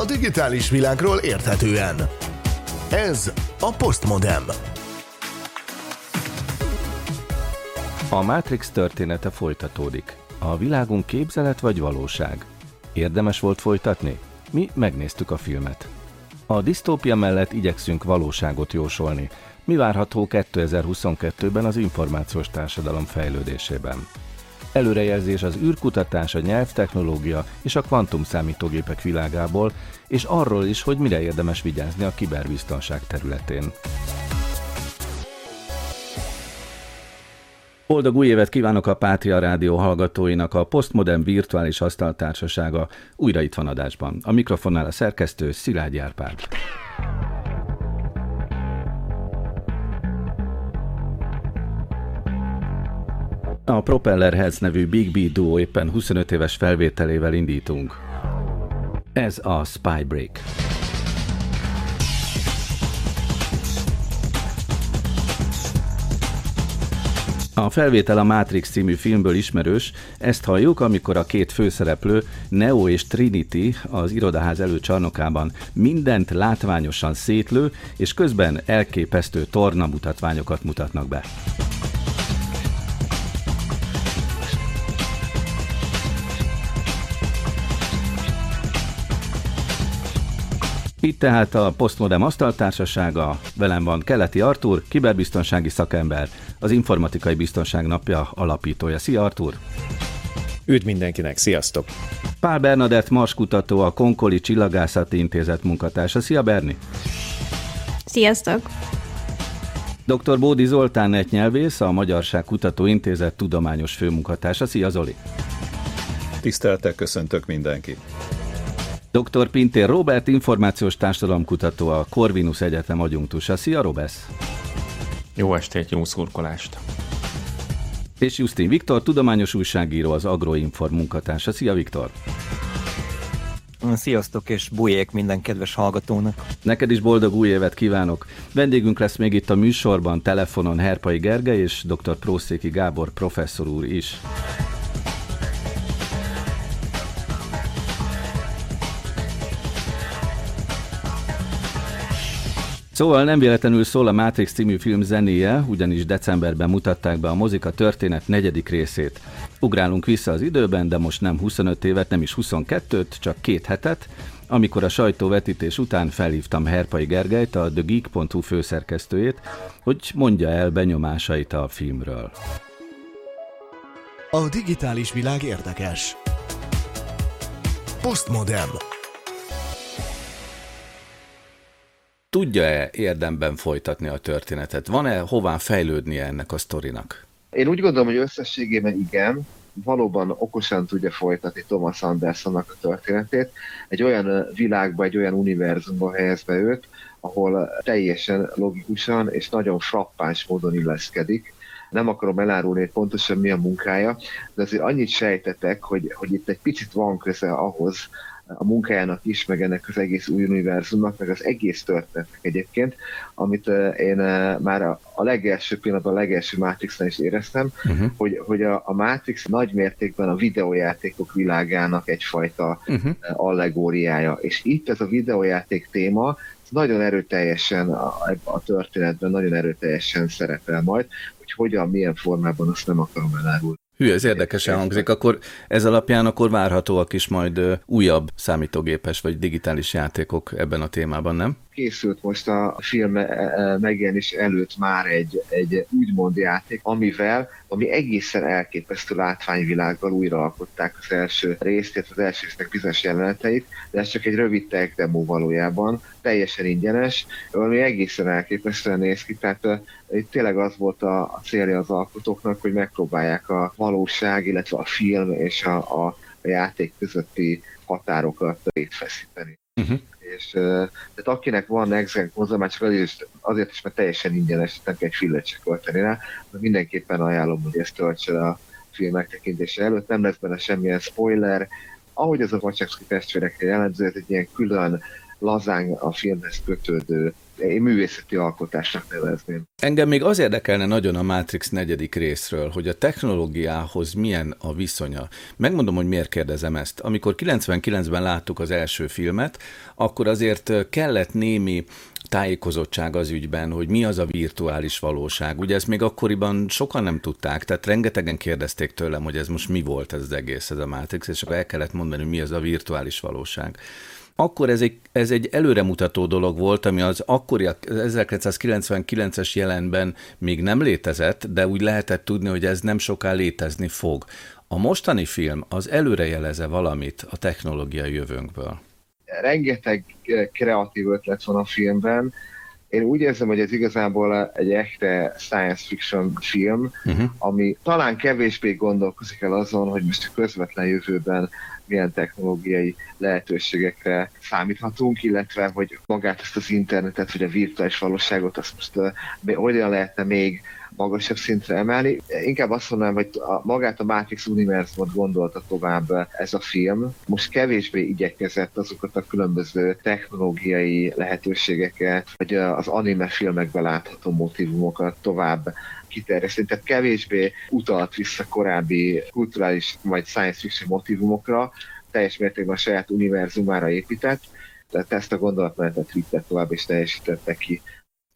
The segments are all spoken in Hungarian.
a digitális világról érthetően. Ez a Postmodem. A Matrix története folytatódik. A világunk képzelet vagy valóság? Érdemes volt folytatni? Mi megnéztük a filmet. A disztópia mellett igyekszünk valóságot jósolni. Mi várható 2022-ben az információs társadalom fejlődésében? Előrejelzés az űrkutatás, a nyelvtechnológia és a kvantum számítógépek világából, és arról is, hogy mire érdemes vigyázni a kiberbiztonság területén. Boldog új évet kívánok a Pátria Rádió hallgatóinak, a Postmodern Virtuális Asztaltársasága újra itt van adásban. A mikrofonnál a szerkesztő Szilágy Árpád. A Propeller nevű Big B Duo éppen 25 éves felvételével indítunk. Ez a Spy Break. A felvétel a Matrix című filmből ismerős, ezt halljuk, amikor a két főszereplő, Neo és Trinity az irodaház előcsarnokában mindent látványosan szétlő, és közben elképesztő torna mutatványokat mutatnak be. Itt tehát a Postmodem Asztaltársasága, velem van Keleti Artur, kiberbiztonsági szakember, az Informatikai Biztonság Napja alapítója. Szia Artur! Üdv mindenkinek, sziasztok! Pál Bernadett Mars kutató, a Konkoli Csillagászati Intézet munkatársa. Szia Berni! Sziasztok! Dr. Bódi Zoltán netnyelvész, a Magyarság Kutató Intézet tudományos főmunkatársa. Szia Zoli! Tiszteltek, köszöntök mindenkit! Dr. Pintér Robert, információs társadalomkutató, a Corvinus Egyetem adjunktusa. Szia, Robesz! Jó estét, jó szurkolást! És Justin Viktor, tudományos újságíró, az Agroinform munkatársa. Szia, Viktor! Sziasztok, és bujék minden kedves hallgatónak! Neked is boldog új évet kívánok! Vendégünk lesz még itt a műsorban, telefonon Herpai Gergely és dr. Prószéki Gábor professzor úr is. Szóval nem véletlenül szól a Matrix című film zenéje, ugyanis decemberben mutatták be a mozika történet negyedik részét. Ugrálunk vissza az időben, de most nem 25 évet, nem is 22-t, csak két hetet, amikor a sajtóvetítés után felhívtam Herpai Gergelyt, a TheGeek.hu főszerkesztőjét, hogy mondja el benyomásait a filmről. A digitális világ érdekes. Postmodern. Tudja-e érdemben folytatni a történetet? Van-e hová fejlődnie ennek a sztorinak? Én úgy gondolom, hogy összességében igen, valóban okosan tudja folytatni Thomas Andersonnak a történetét, egy olyan világba, egy olyan univerzumba helyezve őt, ahol teljesen logikusan és nagyon frappáns módon illeszkedik. Nem akarom elárulni, hogy pontosan mi a munkája, de azért annyit sejtetek, hogy, hogy itt egy picit van köze ahhoz, a munkájának is, meg ennek az egész új univerzumnak, meg az egész történetnek egyébként, amit én már a legelső pillanatban, a legelső Matrixnál is éreztem, uh-huh. hogy, hogy a, a Matrix nagy mértékben a videójátékok világának egyfajta uh-huh. allegóriája. És itt ez a videójáték téma nagyon erőteljesen a, a történetben, nagyon erőteljesen szerepel majd, hogy hogyan, milyen formában, azt nem akarom elárulni. Hű, ez érdekesen hangzik. Akkor ez alapján akkor várhatóak is majd újabb számítógépes vagy digitális játékok ebben a témában, nem? Készült most a film e, e, megjelenés előtt már egy, egy úgymond játék, amivel, ami egészen elképesztő látványvilággal újraalkották az első részt, illetve az első résznek bizonyos jeleneteit, de ez csak egy rövid tech demo valójában, teljesen ingyenes, ami egészen elképesztően néz ki, tehát uh, itt tényleg az volt a, a célja az alkotóknak, hogy megpróbálják a valóság, illetve a film és a, a, a játék közötti határokat szétfeszíteni. Uh-huh és tehát akinek van exen csak azért azért is, mert teljesen ingyenes, nem kell egy fillet se költeni rá, de mindenképpen ajánlom, hogy ezt töltse a film megtekintése előtt, nem lesz benne semmilyen spoiler, ahogy az a Wachowski testvérekre jellemző, ez egy ilyen külön lazán a filmhez kötődő én művészeti alkotásnak nevezném. Engem még az érdekelne nagyon a Matrix negyedik részről, hogy a technológiához milyen a viszonya. Megmondom, hogy miért kérdezem ezt. Amikor 99-ben láttuk az első filmet, akkor azért kellett némi tájékozottság az ügyben, hogy mi az a virtuális valóság. Ugye ezt még akkoriban sokan nem tudták, tehát rengetegen kérdezték tőlem, hogy ez most mi volt ez az egész, ez a Matrix, és akkor el kellett mondani, hogy mi az a virtuális valóság akkor ez egy, ez egy előremutató dolog volt, ami az akkori 1999-es jelenben még nem létezett, de úgy lehetett tudni, hogy ez nem soká létezni fog. A mostani film az előrejeleze valamit a technológiai jövőnkből. Rengeteg eh, kreatív ötlet van a filmben, én úgy érzem, hogy ez igazából egy echte science fiction film, uh-huh. ami talán kevésbé gondolkozik el azon, hogy most a közvetlen jövőben milyen technológiai lehetőségekre számíthatunk, illetve hogy magát ezt az internetet, vagy a virtuális valóságot, azt most hogyan lehetne még magasabb szintre emelni. Inkább azt mondanám, hogy a, magát a Matrix univerzumot gondolta tovább ez a film. Most kevésbé igyekezett azokat a különböző technológiai lehetőségeket, vagy az anime filmekben látható motivumokat tovább kiterjeszteni, tehát kevésbé utalt vissza korábbi kulturális vagy science fiction motivumokra, teljes mértékben a saját univerzumára épített, tehát ezt a gondolatmenetet vitte tovább és teljesítette ki.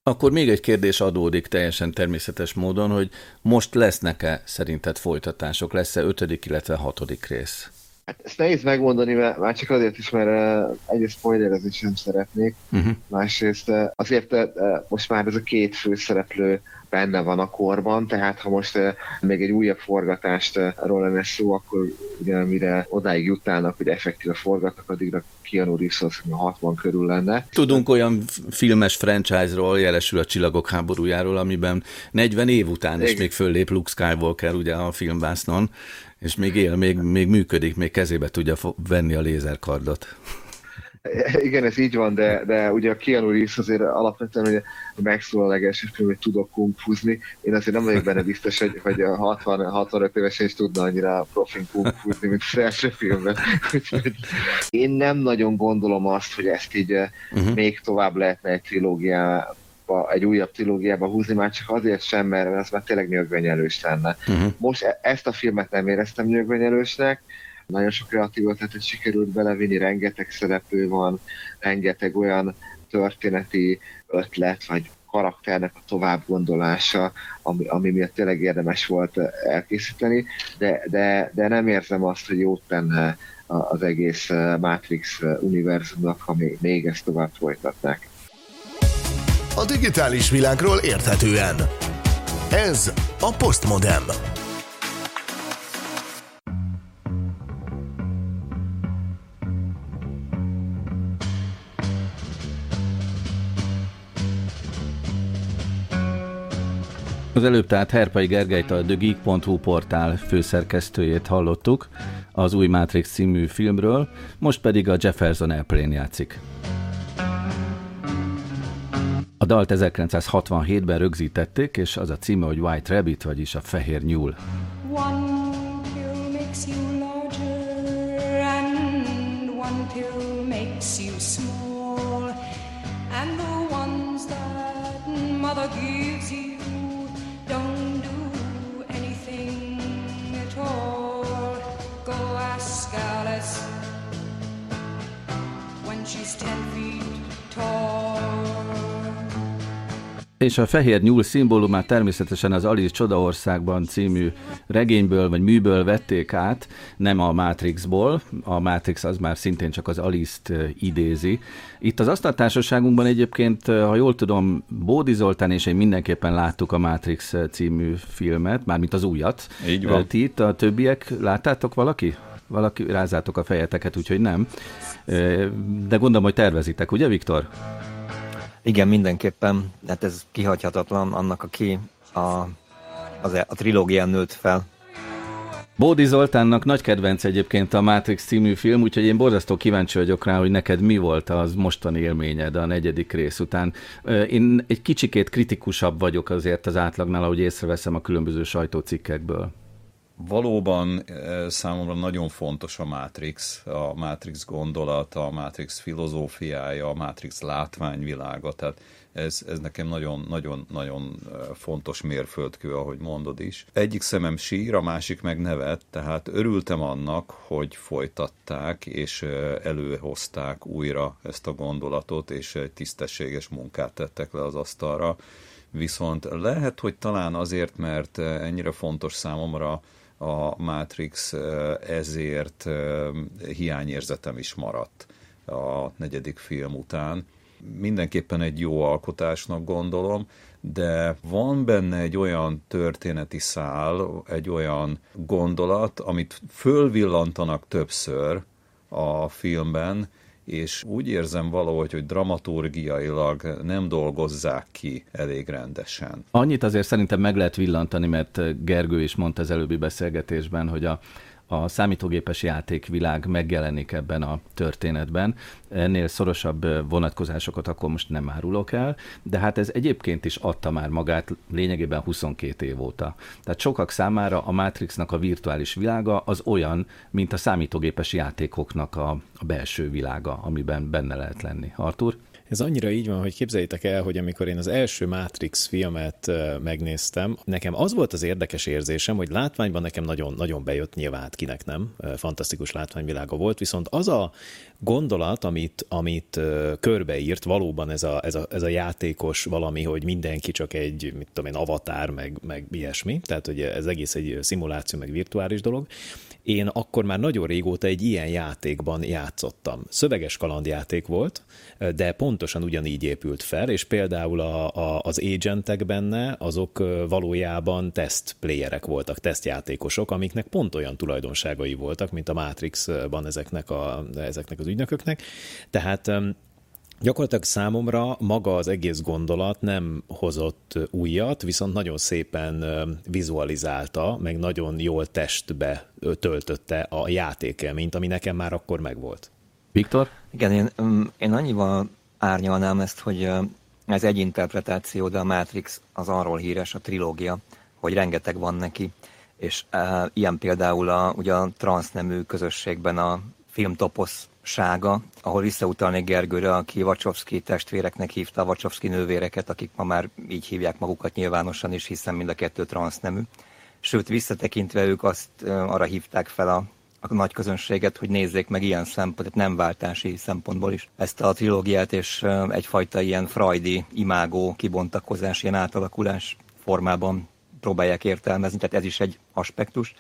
Akkor még egy kérdés adódik teljesen természetes módon, hogy most lesznek-e szerinted folytatások, lesz-e ötödik, illetve hatodik rész? Hát ezt nehéz megmondani, mert már csak azért is, mert uh, egyrészt spoilerezni sem szeretnék, uh-huh. másrészt uh, azért uh, most már ez a két főszereplő benne van a korban, tehát ha most uh, még egy újabb forgatást uh, lenne szó, akkor ugye mire odáig jutálnak, hogy effektíve forgatnak, addigra Keanu Reeves az 60 körül lenne. Tudunk olyan filmes franchise-ról, jelesül a Csillagok háborújáról, amiben 40 év után is még föllép Luke Skywalker ugye a filmbásznon, és még él, még, még működik, még kezébe tudja venni a lézerkardot. Igen, ez így van, de, de ugye a Keanu Reeves azért alapvetően ugye megszólal a legelső film, hogy tudok kungfuzni. Én azért nem vagyok benne biztos, hogy, hogy a 60-65 évesen is tudna annyira profin kungfuzni, mint az első filmben. én nem nagyon gondolom azt, hogy ezt így uh-huh. még tovább lehetne egy trilógiá egy újabb trilógiába húzni, már csak azért sem, mert ez már tényleg nyögvenyelős lenne. Uh-huh. Most e- ezt a filmet nem éreztem nyögvenyelősnek, nagyon sok kreatív ötletet sikerült belevinni, rengeteg szereplő van, rengeteg olyan történeti ötlet, vagy karakternek a továbbgondolása, ami, ami miatt tényleg érdemes volt elkészíteni, de, de, de nem érzem azt, hogy jót tenne az egész Matrix univerzumnak, ha még, még ezt tovább folytatnák a digitális világról érthetően. Ez a Postmodem. Az előbb tehát Herpai Gergelyt a TheGeek.hu portál főszerkesztőjét hallottuk az új Matrix című filmről, most pedig a Jefferson Airplane játszik. A dalt 1967-ben rögzítették, és az a címe, hogy White Rabbit, vagyis a fehér nyúl. És a fehér nyúl szimbólumát természetesen az Alice Csodaországban című regényből vagy műből vették át, nem a Matrixból. A Matrix az már szintén csak az Alice-t idézi. Itt az asztaltársaságunkban egyébként, ha jól tudom, Bódi Zoltán és én mindenképpen láttuk a Matrix című filmet, mármint az újat. Így van. Ti itt a többiek láttátok valaki? Valaki rázátok a fejeteket, úgyhogy nem. De gondolom, hogy tervezitek, ugye Viktor? Igen, mindenképpen. Hát ez kihagyhatatlan annak, aki a, az, e- a trilógián nőtt fel. Bódi Zoltánnak nagy kedvenc egyébként a Matrix című film, úgyhogy én borzasztó kíváncsi vagyok rá, hogy neked mi volt az mostani élményed a negyedik rész után. Én egy kicsikét kritikusabb vagyok azért az átlagnál, ahogy észreveszem a különböző sajtócikkekből. Valóban számomra nagyon fontos a Matrix, a Matrix gondolata, a Matrix filozófiája, a Matrix látványvilága, tehát ez, ez nekem nagyon-nagyon fontos mérföldkő, ahogy mondod is. Egyik szemem sír, a másik meg nevet, tehát örültem annak, hogy folytatták és előhozták újra ezt a gondolatot, és egy tisztességes munkát tettek le az asztalra. Viszont lehet, hogy talán azért, mert ennyire fontos számomra a Matrix, ezért hiányérzetem is maradt a negyedik film után. Mindenképpen egy jó alkotásnak gondolom, de van benne egy olyan történeti szál, egy olyan gondolat, amit fölvillantanak többször a filmben, és úgy érzem valahogy, hogy dramaturgiailag nem dolgozzák ki elég rendesen. Annyit azért szerintem meg lehet villantani, mert Gergő is mondta az előbbi beszélgetésben, hogy a a számítógépes játékvilág megjelenik ebben a történetben. Ennél szorosabb vonatkozásokat akkor most nem árulok el, de hát ez egyébként is adta már magát lényegében 22 év óta. Tehát sokak számára a Matrixnak a virtuális világa az olyan, mint a számítógépes játékoknak a, a belső világa, amiben benne lehet lenni. Artur? Ez annyira így van, hogy képzeljétek el, hogy amikor én az első Matrix filmet megnéztem, nekem az volt az érdekes érzésem, hogy látványban nekem nagyon, nagyon bejött, nyilván kinek nem, fantasztikus látványvilága volt, viszont az a gondolat, amit, amit körbeírt, valóban ez a, ez, a, ez a játékos valami, hogy mindenki csak egy, mit tudom én, avatár, meg, meg ilyesmi, tehát hogy ez egész egy szimuláció, meg virtuális dolog, én akkor már nagyon régóta egy ilyen játékban játszottam. Szöveges kalandjáték volt, de pontosan ugyanígy épült fel, és például a, a, az agentek benne, azok valójában tesztplayerek voltak, tesztjátékosok, amiknek pont olyan tulajdonságai voltak, mint a Matrixban ezeknek, a, ezeknek az ügynököknek. Tehát Gyakorlatilag számomra maga az egész gondolat nem hozott újat, viszont nagyon szépen vizualizálta, meg nagyon jól testbe töltötte a játékelményt, ami nekem már akkor megvolt. Viktor? Igen, én, én annyival árnyalnám ezt, hogy ez egy interpretáció, de a Matrix az arról híres, a trilógia, hogy rengeteg van neki, és e, ilyen például a, ugye a transznemű közösségben a filmtoposz sága, ahol visszautalnék Gergőre, aki Vacsovszki testvéreknek hívta a Vacsovszki nővéreket, akik ma már így hívják magukat nyilvánosan is, hiszen mind a kettő transznemű. Sőt, visszatekintve ők azt arra hívták fel a, a nagy közönséget, hogy nézzék meg ilyen szempontot, nem váltási szempontból is ezt a trilógiát, és egyfajta ilyen frajdi, imágó, kibontakozás, ilyen átalakulás formában próbálják értelmezni, tehát ez is egy aspektus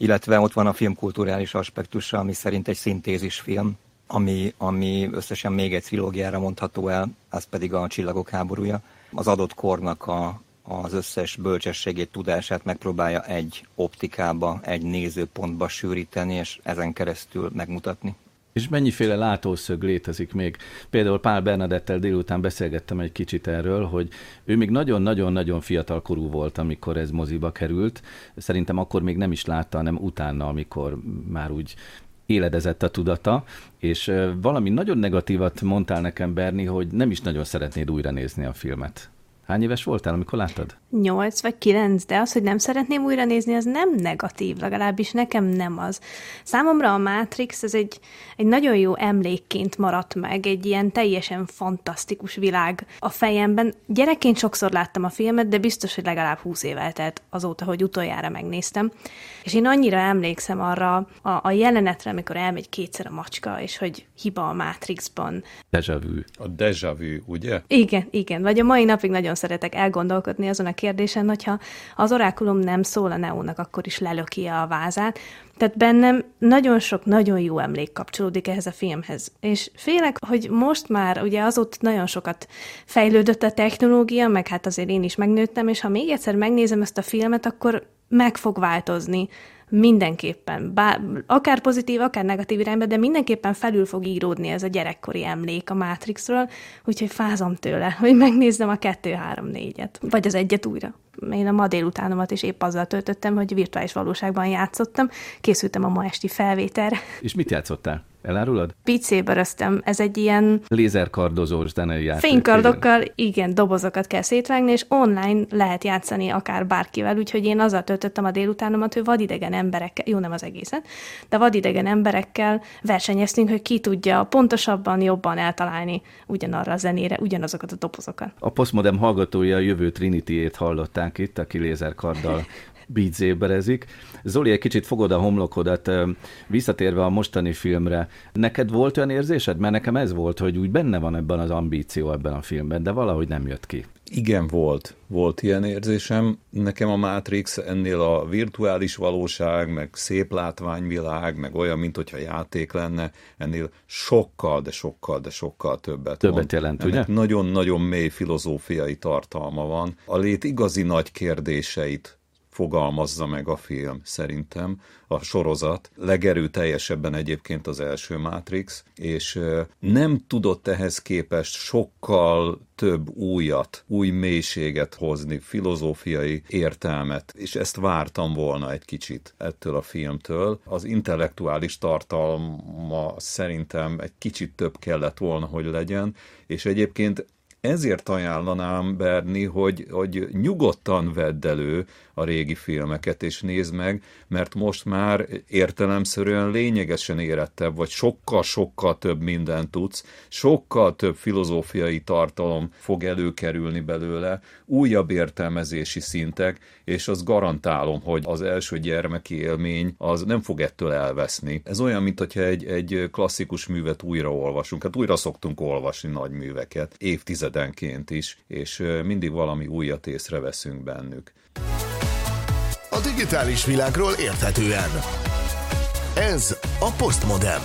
illetve ott van a filmkulturális aspektusa, ami szerint egy szintézis film, ami, ami összesen még egy trilógiára mondható el, az pedig a Csillagok háborúja. Az adott kornak a, az összes bölcsességét, tudását megpróbálja egy optikába, egy nézőpontba sűríteni, és ezen keresztül megmutatni. És mennyiféle látószög létezik még? Például Pál Bernadettel délután beszélgettem egy kicsit erről, hogy ő még nagyon-nagyon-nagyon fiatal korú volt, amikor ez moziba került. Szerintem akkor még nem is látta, hanem utána, amikor már úgy éledezett a tudata, és valami nagyon negatívat mondtál nekem, Berni, hogy nem is nagyon szeretnéd újra nézni a filmet. Hány éves voltál, amikor láttad? Nyolc vagy kilenc, de az, hogy nem szeretném újra nézni, az nem negatív, legalábbis nekem nem az. Számomra a Matrix ez egy, egy nagyon jó emlékként maradt meg, egy ilyen teljesen fantasztikus világ a fejemben. Gyerekként sokszor láttam a filmet, de biztos, hogy legalább húsz év eltelt azóta, hogy utoljára megnéztem. És én annyira emlékszem arra a, a jelenetre, amikor elmegy kétszer a macska, és hogy hiba a Matrixban. Deja vu. A deja vu, ugye? Igen, igen. Vagy a mai napig nagyon szeretek elgondolkodni azon a kérdésen, hogyha az orákulum nem szól a Neónak, akkor is lelöki a vázát. Tehát bennem nagyon sok, nagyon jó emlék kapcsolódik ehhez a filmhez. És félek, hogy most már, ugye azóta nagyon sokat fejlődött a technológia, meg hát azért én is megnőttem, és ha még egyszer megnézem ezt a filmet, akkor meg fog változni mindenképpen, bár, akár pozitív, akár negatív irányba, de mindenképpen felül fog íródni ez a gyerekkori emlék a Matrixról, úgyhogy fázom tőle, hogy megnézzem a 2-3-4-et, vagy az egyet újra. Én a ma délutánomat is épp azzal töltöttem, hogy virtuális valóságban játszottam, készültem a ma esti felvételre. És mit játszottál? Elárulod? Picéböröztem. Ez egy ilyen... Lézerkardozós zenei játék. Fénykardokkal, igen. igen, dobozokat kell szétvágni, és online lehet játszani akár bárkivel, úgyhogy én azzal töltöttem a délutánomat, hogy vadidegen emberekkel, jó nem az egészet, de vadidegen emberekkel versenyeztünk, hogy ki tudja pontosabban, jobban eltalálni ugyanarra a zenére, ugyanazokat a dobozokat. A Postmodem hallgatója a jövő Trinity-ét hallották itt, aki lézerkarddal bízéberezik. Zoli, egy kicsit fogod a homlokodat, visszatérve a mostani filmre. Neked volt olyan érzésed? Mert nekem ez volt, hogy úgy benne van ebben az ambíció ebben a filmben, de valahogy nem jött ki. Igen, volt. Volt ilyen érzésem. Nekem a Matrix ennél a virtuális valóság, meg szép látványvilág, meg olyan, mint hogyha játék lenne, ennél sokkal, de sokkal, de sokkal többet Többet mond. jelent, Ennek ugye? Nagyon-nagyon mély filozófiai tartalma van. A lét igazi nagy kérdéseit fogalmazza meg a film, szerintem, a sorozat. Legerőteljesebben egyébként az első Matrix, és nem tudott ehhez képest sokkal több újat, új mélységet hozni, filozófiai értelmet, és ezt vártam volna egy kicsit ettől a filmtől. Az intellektuális tartalma szerintem egy kicsit több kellett volna, hogy legyen, és egyébként ezért ajánlanám, Berni, hogy, hogy nyugodtan vedd elő a régi filmeket, és nézd meg, mert most már értelemszerűen lényegesen érettebb, vagy sokkal-sokkal több mindent tudsz, sokkal több filozófiai tartalom fog előkerülni belőle, újabb értelmezési szintek, és azt garantálom, hogy az első gyermeki élmény az nem fog ettől elveszni. Ez olyan, mint hogyha egy, egy klasszikus művet újra olvasunk. Hát újra szoktunk olvasni nagy műveket, évtizedenként is, és mindig valami újat észreveszünk bennük. Digitális világról érthetően. Ez a Postmodem.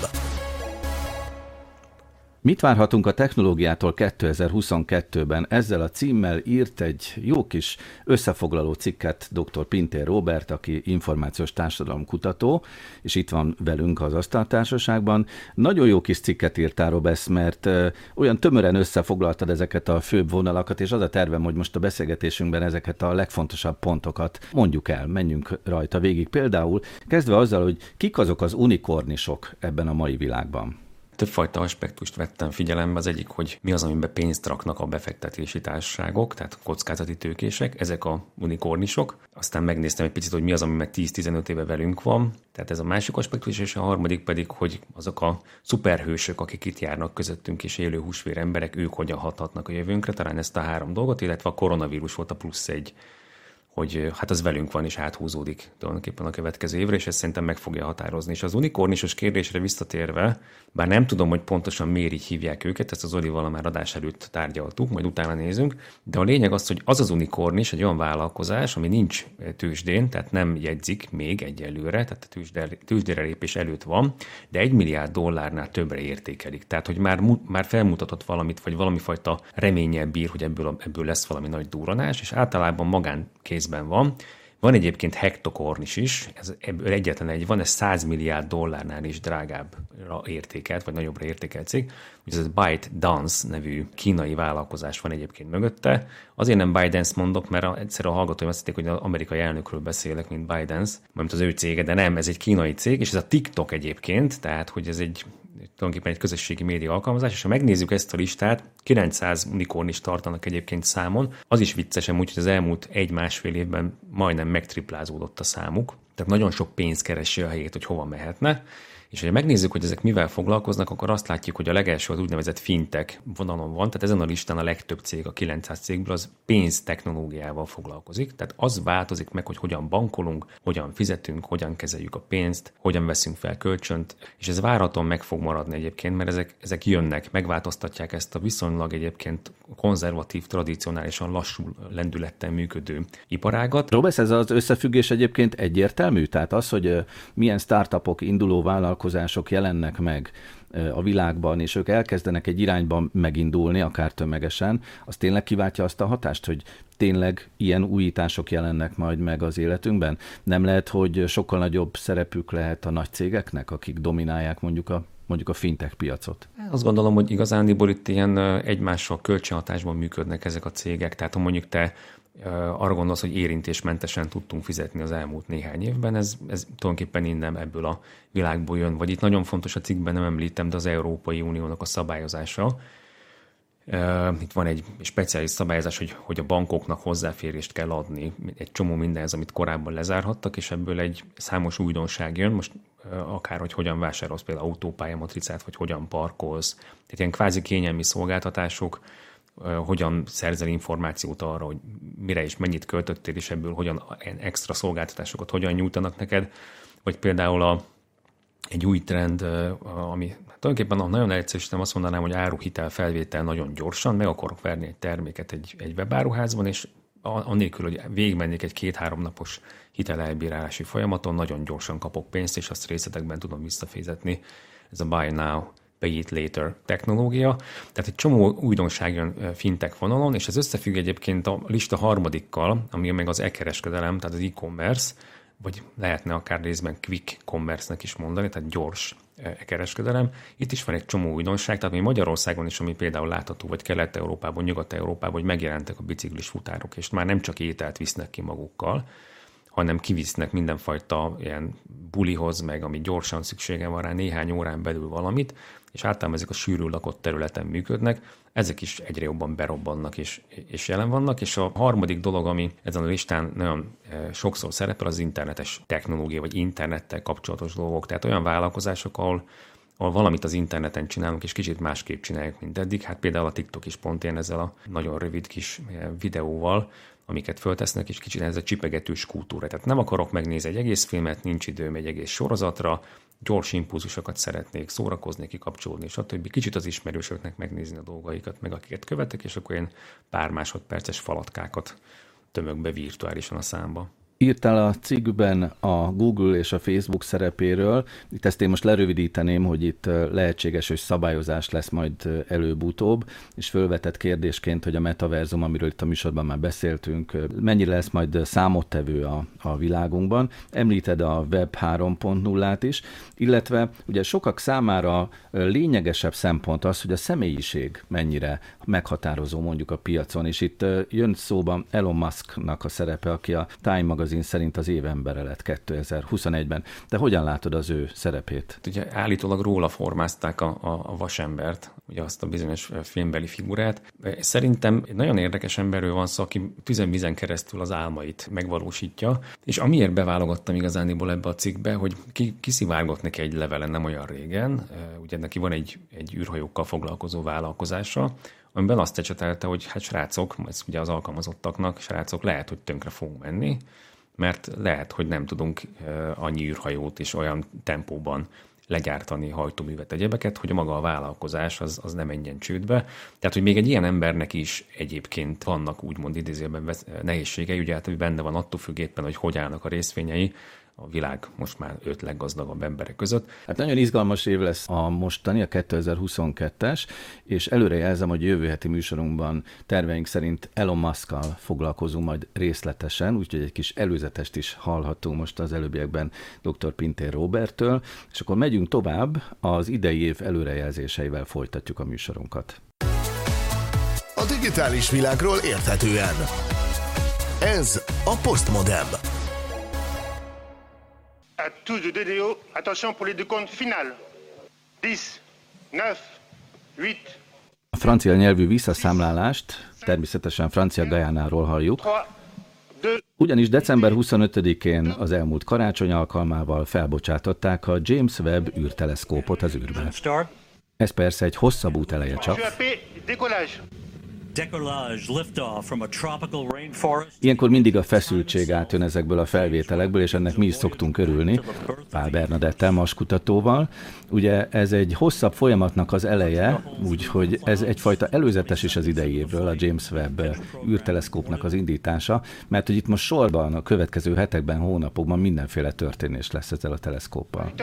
Mit várhatunk a technológiától 2022-ben? Ezzel a címmel írt egy jó kis összefoglaló cikket dr. Pintér Robert, aki információs társadalom kutató, és itt van velünk az Asztaltársaságban. Nagyon jó kis cikket írtál, Robesz, mert olyan tömören összefoglaltad ezeket a főbb vonalakat, és az a tervem, hogy most a beszélgetésünkben ezeket a legfontosabb pontokat mondjuk el, menjünk rajta végig. Például kezdve azzal, hogy kik azok az unikornisok ebben a mai világban. Többfajta aspektust vettem figyelembe. Az egyik, hogy mi az, amiben pénzt raknak a befektetési társaságok, tehát kockázati tőkések, ezek a unikornisok. Aztán megnéztem egy picit, hogy mi az, ami meg 10-15 éve velünk van. Tehát ez a másik aspektus, és a harmadik pedig, hogy azok a szuperhősök, akik itt járnak közöttünk és élő húsvér emberek, ők hogyan hathatnak a jövőnkre. Talán ezt a három dolgot, illetve a koronavírus volt a plusz egy hogy hát az velünk van és áthúzódik tulajdonképpen a következő évre, és ezt szerintem meg fogja határozni. És az unikornisos kérdésre visszatérve, bár nem tudom, hogy pontosan miért így hívják őket, ezt az Olival már adás előtt tárgyaltuk, majd utána nézünk, de a lényeg az, hogy az az unikornis egy olyan vállalkozás, ami nincs tőzsdén, tehát nem jegyzik még egyelőre, tehát a tőzsdére lépés előtt van, de egy milliárd dollárnál többre értékelik. Tehát, hogy már, már felmutatott valamit, vagy valami fajta reményel bír, hogy ebből, ebből lesz valami nagy duranás, és általában magánkéz kézben van. Van egyébként hektokornis is, ez ebből egyetlen egy van, ez 100 milliárd dollárnál is drágábbra értékelt, vagy nagyobbra értékelt cég. Ez Byte Dance nevű kínai vállalkozás van egyébként mögötte. Azért nem ByteDance mondok, mert egyszer a hallgatóim azt hitték, hogy az amerikai elnökről beszélek, mint ByteDance, mint az ő cége, de nem, ez egy kínai cég, és ez a TikTok egyébként, tehát hogy ez egy tulajdonképpen egy közösségi média alkalmazás, és ha megnézzük ezt a listát, 900 unikorn is tartanak egyébként számon. Az is viccesen úgy, hogy az elmúlt egy-másfél évben majdnem megtriplázódott a számuk, tehát nagyon sok pénz keresi a helyét, hogy hova mehetne. És ha megnézzük, hogy ezek mivel foglalkoznak, akkor azt látjuk, hogy a legelső az úgynevezett fintek vonalon van, tehát ezen a listán a legtöbb cég, a 900 cégből az pénztechnológiával foglalkozik, tehát az változik meg, hogy hogyan bankolunk, hogyan fizetünk, hogyan kezeljük a pénzt, hogyan veszünk fel kölcsönt, és ez várhatóan meg fog maradni egyébként, mert ezek, ezek jönnek, megváltoztatják ezt a viszonylag egyébként konzervatív, tradicionálisan lassú lendülettel működő iparágat. Robesz, ez az összefüggés egyébként egyértelmű? Tehát az, hogy milyen startupok, induló vállalkozások jelennek meg a világban, és ők elkezdenek egy irányban megindulni, akár tömegesen, az tényleg kiváltja azt a hatást, hogy tényleg ilyen újítások jelennek majd meg az életünkben? Nem lehet, hogy sokkal nagyobb szerepük lehet a nagy cégeknek, akik dominálják mondjuk a mondjuk a fintech piacot? Azt gondolom, hogy igazándiból itt ilyen egymással kölcsönhatásban működnek ezek a cégek. Tehát ha mondjuk te arra gondolsz, hogy érintésmentesen tudtunk fizetni az elmúlt néhány évben, ez, ez tulajdonképpen innen ebből a világból jön. Vagy itt nagyon fontos a cikkben nem említem, de az Európai Uniónak a szabályozása. Itt van egy speciális szabályozás, hogy, hogy a bankoknak hozzáférést kell adni egy csomó mindenhez, amit korábban lezárhattak, és ebből egy számos újdonság jön. Most akár, hogy hogyan vásárolsz például autópályamotricát, vagy hogyan parkolsz. Tehát ilyen kvázi kényelmi szolgáltatások, hogyan szerzel információt arra, hogy mire és mennyit költöttél, és ebből hogyan extra szolgáltatásokat hogyan nyújtanak neked, vagy például a, egy új trend, ami tulajdonképpen nagyon egyszerűen azt mondanám, hogy áruhitel felvétel nagyon gyorsan, meg akarok verni egy terméket egy, egy webáruházban, és annélkül, hogy végigmennék egy két-három napos hitelelbírálási folyamaton, nagyon gyorsan kapok pénzt, és azt részletekben tudom visszafizetni. Ez a Buy Now pay it later technológia. Tehát egy csomó újdonság jön fintech vonalon, és ez összefügg egyébként a lista harmadikkal, ami meg az e-kereskedelem, tehát az e-commerce, vagy lehetne akár részben quick commerce-nek is mondani, tehát gyors e-kereskedelem. Itt is van egy csomó újdonság, tehát mi Magyarországon is, ami például látható, vagy Kelet-Európában, Nyugat-Európában, hogy megjelentek a biciklis futárok, és már nem csak ételt visznek ki magukkal, hanem kivisznek mindenfajta ilyen bulihoz, meg ami gyorsan szüksége van rá néhány órán belül valamit, és általában ezek a sűrű lakott területen működnek, ezek is egyre jobban berobbannak és, és jelen vannak, és a harmadik dolog, ami ezen a listán nagyon e, sokszor szerepel, az internetes technológia, vagy internettel kapcsolatos dolgok, tehát olyan vállalkozások, ahol ahol valamit az interneten csinálunk, és kicsit másképp csináljuk, mint eddig. Hát például a TikTok is pont ilyen ezzel a nagyon rövid kis e, videóval, amiket föltesznek, és kicsit ez a csipegetős kultúra. Tehát nem akarok megnézni egy egész filmet, nincs időm egy egész sorozatra, gyors impulzusokat szeretnék szórakozni, kikapcsolódni, stb. Kicsit az ismerősöknek megnézni a dolgaikat, meg akiket követek, és akkor én pár másodperces falatkákat tömök be virtuálisan a számba. Írtál a cikkben a Google és a Facebook szerepéről. Itt ezt én most lerövidíteném, hogy itt lehetséges, hogy szabályozás lesz majd előbb-utóbb, és fölvetett kérdésként, hogy a metaverzum, amiről itt a műsorban már beszéltünk, mennyire lesz majd számottevő a, a világunkban. Említed a Web 3.0-át is, illetve ugye sokak számára lényegesebb szempont az, hogy a személyiség mennyire meghatározó mondjuk a piacon, és itt jön szóba Elon Musknak a szerepe, aki a Time magazin szerint az évembere lett 2021-ben. De hogyan látod az ő szerepét? Ugye állítólag róla formázták a, a, a vasembert, ugye azt a bizonyos filmbeli figurát. Szerintem egy nagyon érdekes emberről van szó, aki tüzenvizen keresztül az álmait megvalósítja, és amiért beválogattam igazániból ebbe a cikkbe, hogy ki, kiszivárgott neki egy levelen nem olyan régen, ugye neki van egy, egy űrhajókkal foglalkozó vállalkozása, amiben azt ecsetelte, hogy hát srácok, ez ugye az alkalmazottaknak, srácok, lehet, hogy tönkre fogunk menni, mert lehet, hogy nem tudunk annyi űrhajót és olyan tempóban legyártani hajtóművet, egyebeket, hogy maga a vállalkozás az, az nem menjen csődbe. Tehát, hogy még egy ilyen embernek is egyébként vannak úgymond idézőben nehézségei, ugye hát, hogy benne van attól függ éppen, hogy hogy állnak a részvényei, a világ most már öt leggazdagabb emberek között. Hát nagyon izgalmas év lesz a mostani, a 2022-es, és előrejelzem, hogy jövő heti műsorunkban terveink szerint Elon musk foglalkozunk majd részletesen, úgyhogy egy kis előzetest is hallhatunk most az előbbiekben dr. Pintér Robertől, és akkor megyünk tovább, az idei év előrejelzéseivel folytatjuk a műsorunkat. A digitális világról érthetően. Ez a Postmodem. À tous de DDO. Attention pour les deux comptes final. 10, 9, 8. A francia nyelvű visszaszámlálást természetesen francia Gajánáról halljuk. Ugyanis december 25-én az elmúlt karácsony alkalmával felbocsátották a James Webb űrteleszkópot az űrbe. Ez persze egy hosszabb út eleje csak. Ilyenkor mindig a feszültség átjön ezekből a felvételekből, és ennek mi is szoktunk örülni, Pál Bernadettel, maskutatóval. Ugye ez egy hosszabb folyamatnak az eleje, úgyhogy ez egyfajta előzetes is az idei évről, a James Webb űrteleszkópnak az indítása, mert hogy itt most sorban a következő hetekben, hónapokban mindenféle történés lesz ezzel a teleszkóppal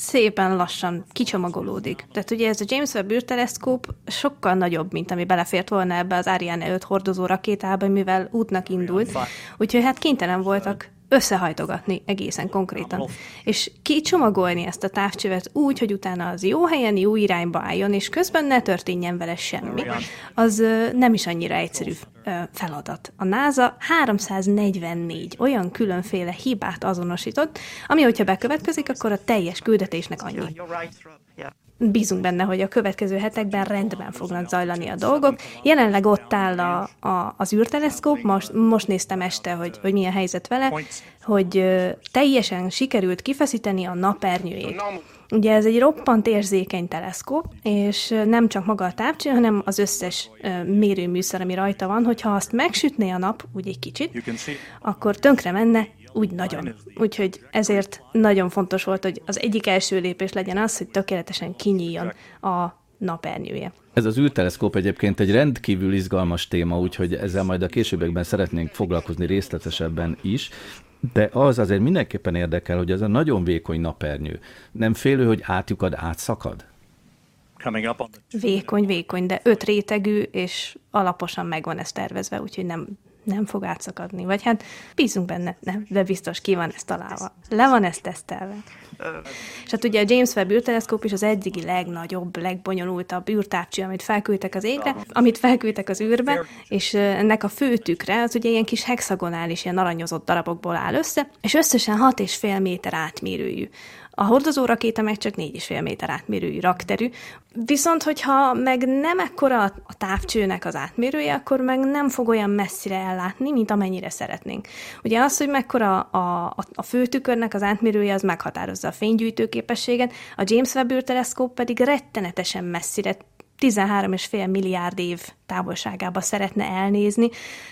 szépen lassan kicsomagolódik. Tehát ugye ez a James Webb űrteleszkóp sokkal nagyobb, mint ami belefért volna ebbe az Ariane 5 hordozó rakétába, mivel útnak indult. Úgyhogy hát kénytelen voltak összehajtogatni egészen konkrétan. És kicsomagolni ezt a távcsövet úgy, hogy utána az jó helyen, jó irányba álljon, és közben ne történjen vele semmi, az nem is annyira egyszerű feladat. A NASA 344 olyan különféle hibát azonosított, ami, hogyha bekövetkezik, akkor a teljes küldetésnek annyi bízunk benne, hogy a következő hetekben rendben fognak zajlani a dolgok. Jelenleg ott áll a, a, az űrteleszkóp, most, most néztem este, hogy, hogy milyen helyzet vele, hogy teljesen sikerült kifeszíteni a napernyőjét. Ugye ez egy roppant érzékeny teleszkóp, és nem csak maga a távcső, hanem az összes mérőműszer, ami rajta van, hogyha azt megsütné a nap, úgy egy kicsit, akkor tönkre menne, úgy nagyon. Úgyhogy ezért nagyon fontos volt, hogy az egyik első lépés legyen az, hogy tökéletesen kinyíljon a napernyője. Ez az űrteleszkóp egyébként egy rendkívül izgalmas téma, úgyhogy ezzel majd a későbbiekben szeretnénk foglalkozni részletesebben is. De az azért mindenképpen érdekel, hogy ez a nagyon vékony napernyő nem félő, hogy átjukad, átszakad? Vékony, vékony, de öt rétegű, és alaposan megvan ez tervezve, úgyhogy nem, nem fog átszakadni. Vagy hát bízunk benne, nem, de biztos ki van ez találva. Le van ezt tesztelve. És hát ugye a James Webb űrteleszkóp is az eddigi legnagyobb, legbonyolultabb űrtávcső, amit felküldtek az égre, amit felküldtek az űrbe, és ennek a fő tükre az ugye ilyen kis hexagonális, ilyen aranyozott darabokból áll össze, és összesen 6,5 méter átmérőjű. A hordozó rakéta meg csak 4,5 méter átmérőjű rakterű, viszont hogyha meg nem ekkora a távcsőnek az átmérője, akkor meg nem fog olyan messzire ellátni, mint amennyire szeretnénk. Ugye az, hogy mekkora a, a, a főtükörnek az átmérője, az meghatározza a fénygyűjtő képességet, a James Webb űrteleszkóp pedig rettenetesen messzire 13,5 milliárd év távolságába szeretne elnézni,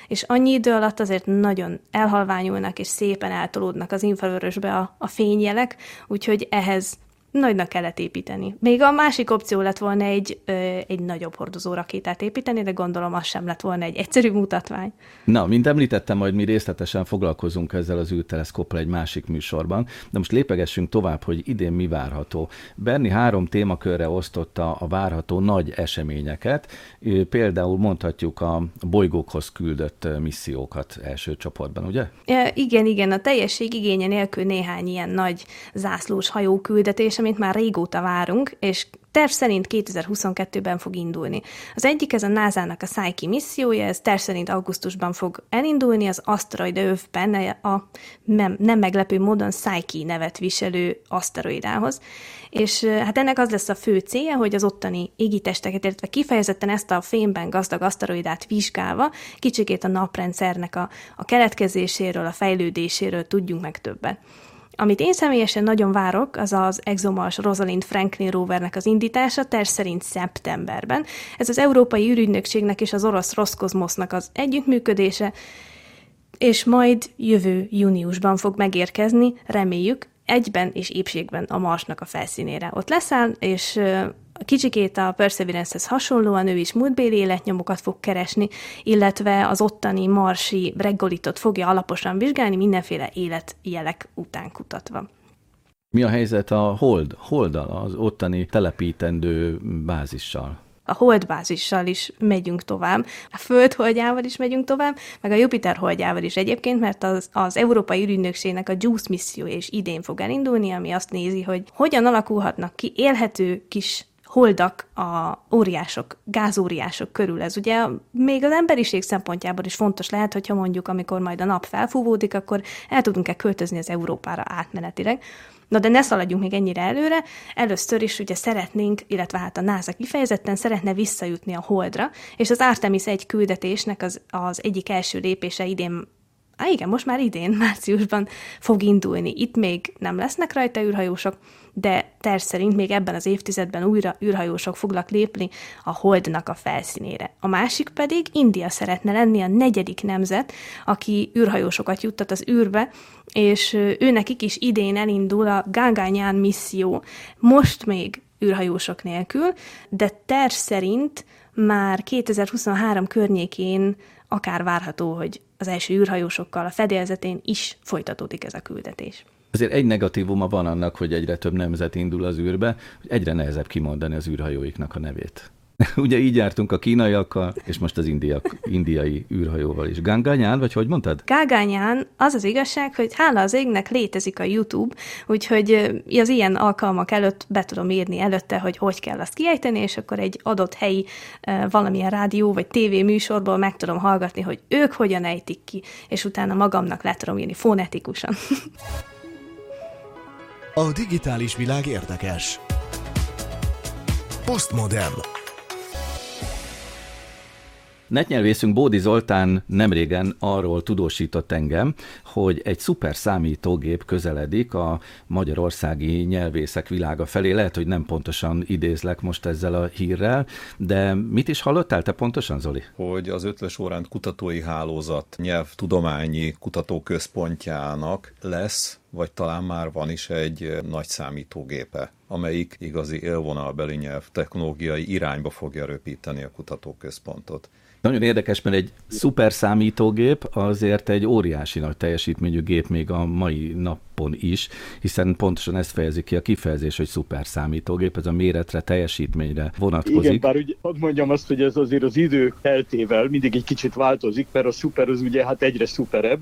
és annyi idő alatt azért nagyon elhalványulnak és szépen eltolódnak az infravörösbe a, a fényjelek, úgyhogy ehhez nagynak kellett építeni. Még a másik opció lett volna egy, ö, egy nagyobb hordozó rakétát építeni, de gondolom az sem lett volna egy egyszerű mutatvány. Na, mint említettem, majd mi részletesen foglalkozunk ezzel az űrteleszkóppal egy másik műsorban, de most lépegessünk tovább, hogy idén mi várható. Berni három témakörre osztotta a várható nagy eseményeket, például mondhatjuk a bolygókhoz küldött missziókat első csoportban, ugye? Ja, igen, igen, a teljesség igénye nélkül néhány ilyen nagy zászlós hajóküldetés, amit már régóta várunk, és terv szerint 2022-ben fog indulni. Az egyik ez a NASA-nak a Psyche missziója, ez terv szerint augusztusban fog elindulni, az aszteroida övben a nem, nem meglepő módon Psyche nevet viselő aszteroidához. És hát ennek az lesz a fő célja, hogy az ottani égitesteket, illetve kifejezetten ezt a fényben gazdag aszteroidát vizsgálva kicsikét a naprendszernek a, a keletkezéséről, a fejlődéséről tudjunk meg többet. Amit én személyesen nagyon várok, az az ExoMars Rosalind Franklin rovernek az indítása, terv szerint szeptemberben. Ez az Európai űrügynökségnek és az orosz Roszkozmosznak az együttműködése, és majd jövő júniusban fog megérkezni, reméljük, egyben és épségben a Marsnak a felszínére. Ott leszáll, és kicsikét a Perseverance-hez hasonlóan ő is múltbéli életnyomokat fog keresni, illetve az ottani marsi reggolitot fogja alaposan vizsgálni, mindenféle életjelek után kutatva. Mi a helyzet a Hold, Holdal, az ottani telepítendő bázissal? a holdbázissal is megyünk tovább, a Föld holdjával is megyünk tovább, meg a Jupiter holdjával is egyébként, mert az, az Európai Ürügynökségnek a JUICE misszió és idén fog elindulni, ami azt nézi, hogy hogyan alakulhatnak ki élhető kis holdak a óriások, gázóriások körül. Ez ugye még az emberiség szempontjából is fontos lehet, hogyha mondjuk, amikor majd a nap felfúvódik, akkor el tudunk-e költözni az Európára átmenetileg. Na de ne szaladjunk még ennyire előre, először is ugye szeretnénk, illetve hát a NASA kifejezetten szeretne visszajutni a Holdra, és az Artemis egy küldetésnek az, az egyik első lépése idén Á, igen, most már idén, márciusban fog indulni. Itt még nem lesznek rajta űrhajósok, de terv szerint még ebben az évtizedben újra űrhajósok fognak lépni a Holdnak a felszínére. A másik pedig India szeretne lenni a negyedik nemzet, aki űrhajósokat juttat az űrbe, és ő nekik is idén elindul a Gaganyán misszió, most még űrhajósok nélkül, de terv szerint már 2023 környékén akár várható, hogy az első űrhajósokkal a fedélzetén is folytatódik ez a küldetés. Azért egy negatívuma van annak, hogy egyre több nemzet indul az űrbe, hogy egyre nehezebb kimondani az űrhajóiknak a nevét. Ugye így jártunk a kínaiakkal, és most az indiak, indiai űrhajóval is. Ganganyán, vagy hogy mondtad? Gágányán az az igazság, hogy hála az égnek létezik a YouTube, úgyhogy az ilyen alkalmak előtt be tudom írni előtte, hogy hogy kell azt kiejteni, és akkor egy adott helyi valamilyen rádió vagy tévé műsorból meg tudom hallgatni, hogy ők hogyan ejtik ki, és utána magamnak le tudom írni fonetikusan. A digitális világ érdekes. Postmodern. Netnyelvészünk Bódi Zoltán nemrégen arról tudósított engem, hogy egy szuper számítógép közeledik a magyarországi nyelvészek világa felé. Lehet, hogy nem pontosan idézlek most ezzel a hírrel, de mit is hallottál te pontosan, Zoli? Hogy az Ötles Órán kutatói hálózat nyelvtudományi kutatóközpontjának lesz vagy talán már van is egy nagy számítógépe, amelyik igazi élvonalbeli nyelv technológiai irányba fogja röpíteni a kutatóközpontot. Nagyon érdekes, mert egy szuper számítógép azért egy óriási nagy teljesítményű gép még a mai napon is, hiszen pontosan ezt fejezi ki a kifejezés, hogy szuper számítógép, ez a méretre, teljesítményre vonatkozik. Igen, bár ugye, mondjam azt, hogy ez azért az idő eltével mindig egy kicsit változik, mert a szuper az ugye hát egyre szuperebb,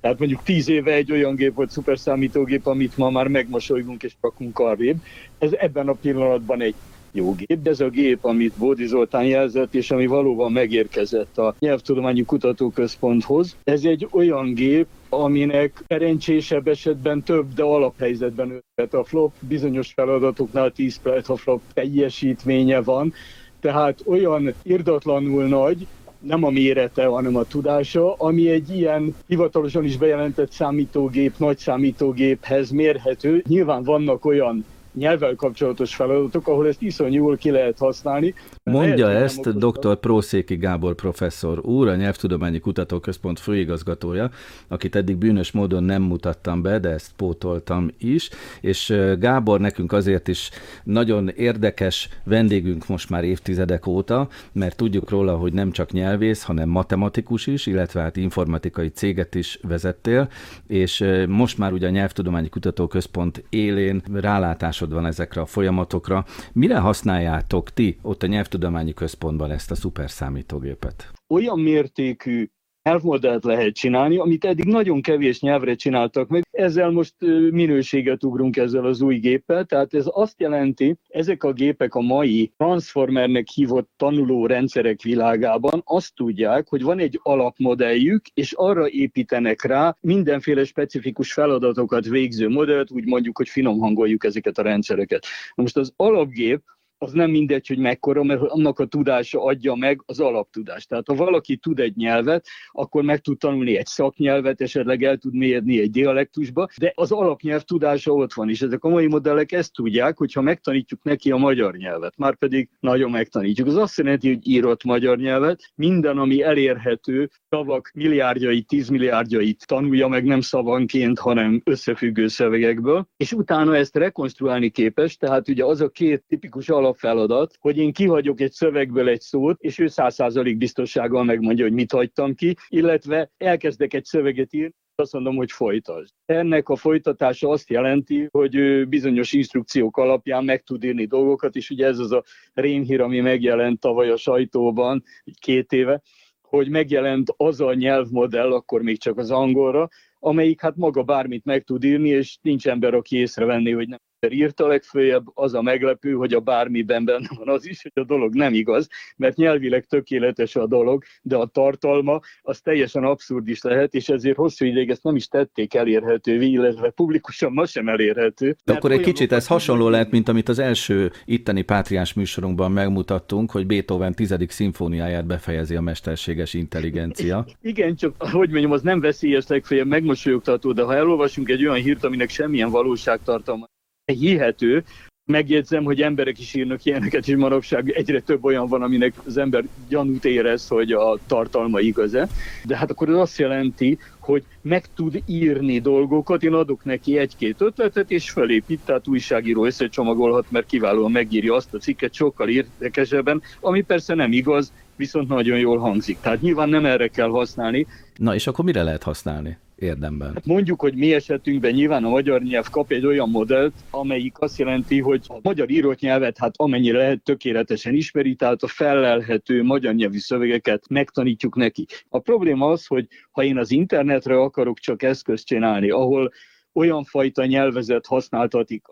tehát mondjuk tíz éve egy olyan gép volt szuper számítógép, amit ma már megmosolygunk és rakunk arrébb. Ez ebben a pillanatban egy jó gép, de ez a gép, amit Bódi Zoltán jelzett, és ami valóban megérkezett a Nyelvtudományi Kutatóközponthoz, ez egy olyan gép, aminek szerencsésebb esetben több, de alaphelyzetben ötlet a flop, bizonyos feladatoknál 10 flop teljesítménye van, tehát olyan irdatlanul nagy, nem a mérete, hanem a tudása, ami egy ilyen hivatalosan is bejelentett számítógép, nagy számítógéphez mérhető. Nyilván vannak olyan nyelvvel kapcsolatos feladatok, ahol ezt iszonyú jól ki lehet használni. Mondja lehet, ezt dr. Prószéki Gábor professzor úr, a Nyelvtudományi Kutatóközpont főigazgatója, akit eddig bűnös módon nem mutattam be, de ezt pótoltam is, és Gábor nekünk azért is nagyon érdekes vendégünk most már évtizedek óta, mert tudjuk róla, hogy nem csak nyelvész, hanem matematikus is, illetve hát informatikai céget is vezettél, és most már ugye a Nyelvtudományi Kutatóközpont élén rálátásod hatásod van ezekre a folyamatokra. Mire használjátok ti ott a Nyelvtudományi Központban ezt a szuperszámítógépet? Olyan mértékű nyelvmodellt lehet csinálni, amit eddig nagyon kevés nyelvre csináltak meg. Ezzel most minőséget ugrunk ezzel az új géppel, tehát ez azt jelenti, ezek a gépek a mai transformernek hívott tanuló rendszerek világában azt tudják, hogy van egy alapmodelljük, és arra építenek rá mindenféle specifikus feladatokat végző modellt, úgy mondjuk, hogy finom hangoljuk ezeket a rendszereket. Most az alapgép az nem mindegy, hogy mekkora, mert annak a tudása adja meg az alaptudást. Tehát ha valaki tud egy nyelvet, akkor meg tud tanulni egy szaknyelvet, esetleg el tud mélyedni egy dialektusba, de az alapnyelv tudása ott van, és ezek a mai modellek ezt tudják, hogyha megtanítjuk neki a magyar nyelvet, már pedig nagyon megtanítjuk. Az azt jelenti, hogy írott magyar nyelvet, minden, ami elérhető, szavak milliárdjait, tízmilliárdjait tanulja meg nem szavanként, hanem összefüggő szövegekből, és utána ezt rekonstruálni képes, tehát ugye az a két tipikus alap alapfeladat, hogy én kihagyok egy szövegből egy szót, és ő száz százalék biztossággal megmondja, hogy mit hagytam ki, illetve elkezdek egy szöveget írni, azt mondom, hogy folytasd. Ennek a folytatása azt jelenti, hogy bizonyos instrukciók alapján meg tud írni dolgokat, és ugye ez az a rémhír, ami megjelent tavaly a sajtóban, két éve, hogy megjelent az a nyelvmodell, akkor még csak az angolra, amelyik hát maga bármit meg tud írni, és nincs ember, aki észrevenni, hogy nem írta legfőjebb, az a meglepő, hogy a bármiben benne van az is, hogy a dolog nem igaz, mert nyelvileg tökéletes a dolog, de a tartalma az teljesen abszurd is lehet, és ezért hosszú ideig ezt nem is tették elérhetővé, illetve publikusan ma sem elérhető. De akkor egy kicsit ez hasonló lehet, mint amit az első itteni pátriás műsorunkban megmutattunk, hogy Beethoven tizedik szimfóniáját befejezi a mesterséges intelligencia. Igen, csak hogy mondjam, az nem veszélyes legfeljebb megmosolyogtató, de ha elolvasunk egy olyan hírt, aminek semmilyen valóságtartalma hihető. Megjegyzem, hogy emberek is írnak ilyeneket, és manapság egyre több olyan van, aminek az ember gyanút érez, hogy a tartalma igaz-e. De hát akkor ez azt jelenti, hogy meg tud írni dolgokat, én adok neki egy-két ötletet, és fölépít, tehát újságíró összecsomagolhat, mert kiválóan megírja azt a cikket sokkal érdekesebben, ami persze nem igaz, viszont nagyon jól hangzik. Tehát nyilván nem erre kell használni. Na és akkor mire lehet használni? Érdemben? Hát mondjuk, hogy mi esetünkben nyilván a magyar nyelv kap egy olyan modellt, amelyik azt jelenti, hogy a magyar írott nyelvet hát amennyire lehet tökéletesen ismeri, tehát a felelhető magyar nyelvi szövegeket megtanítjuk neki. A probléma az, hogy ha én az internetre akarok csak eszközt csinálni, ahol olyan fajta nyelvezet használtatik,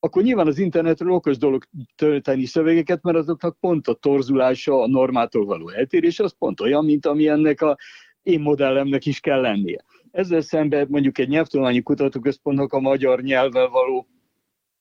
akkor nyilván az internetről okos dolog tölteni szövegeket, mert azoknak pont a torzulása, a normától való eltérés, az pont olyan, mint ami ennek a én modellemnek is kell lennie. Ezzel szemben mondjuk egy nyelvtudományi kutatóközpontnak a magyar nyelvvel való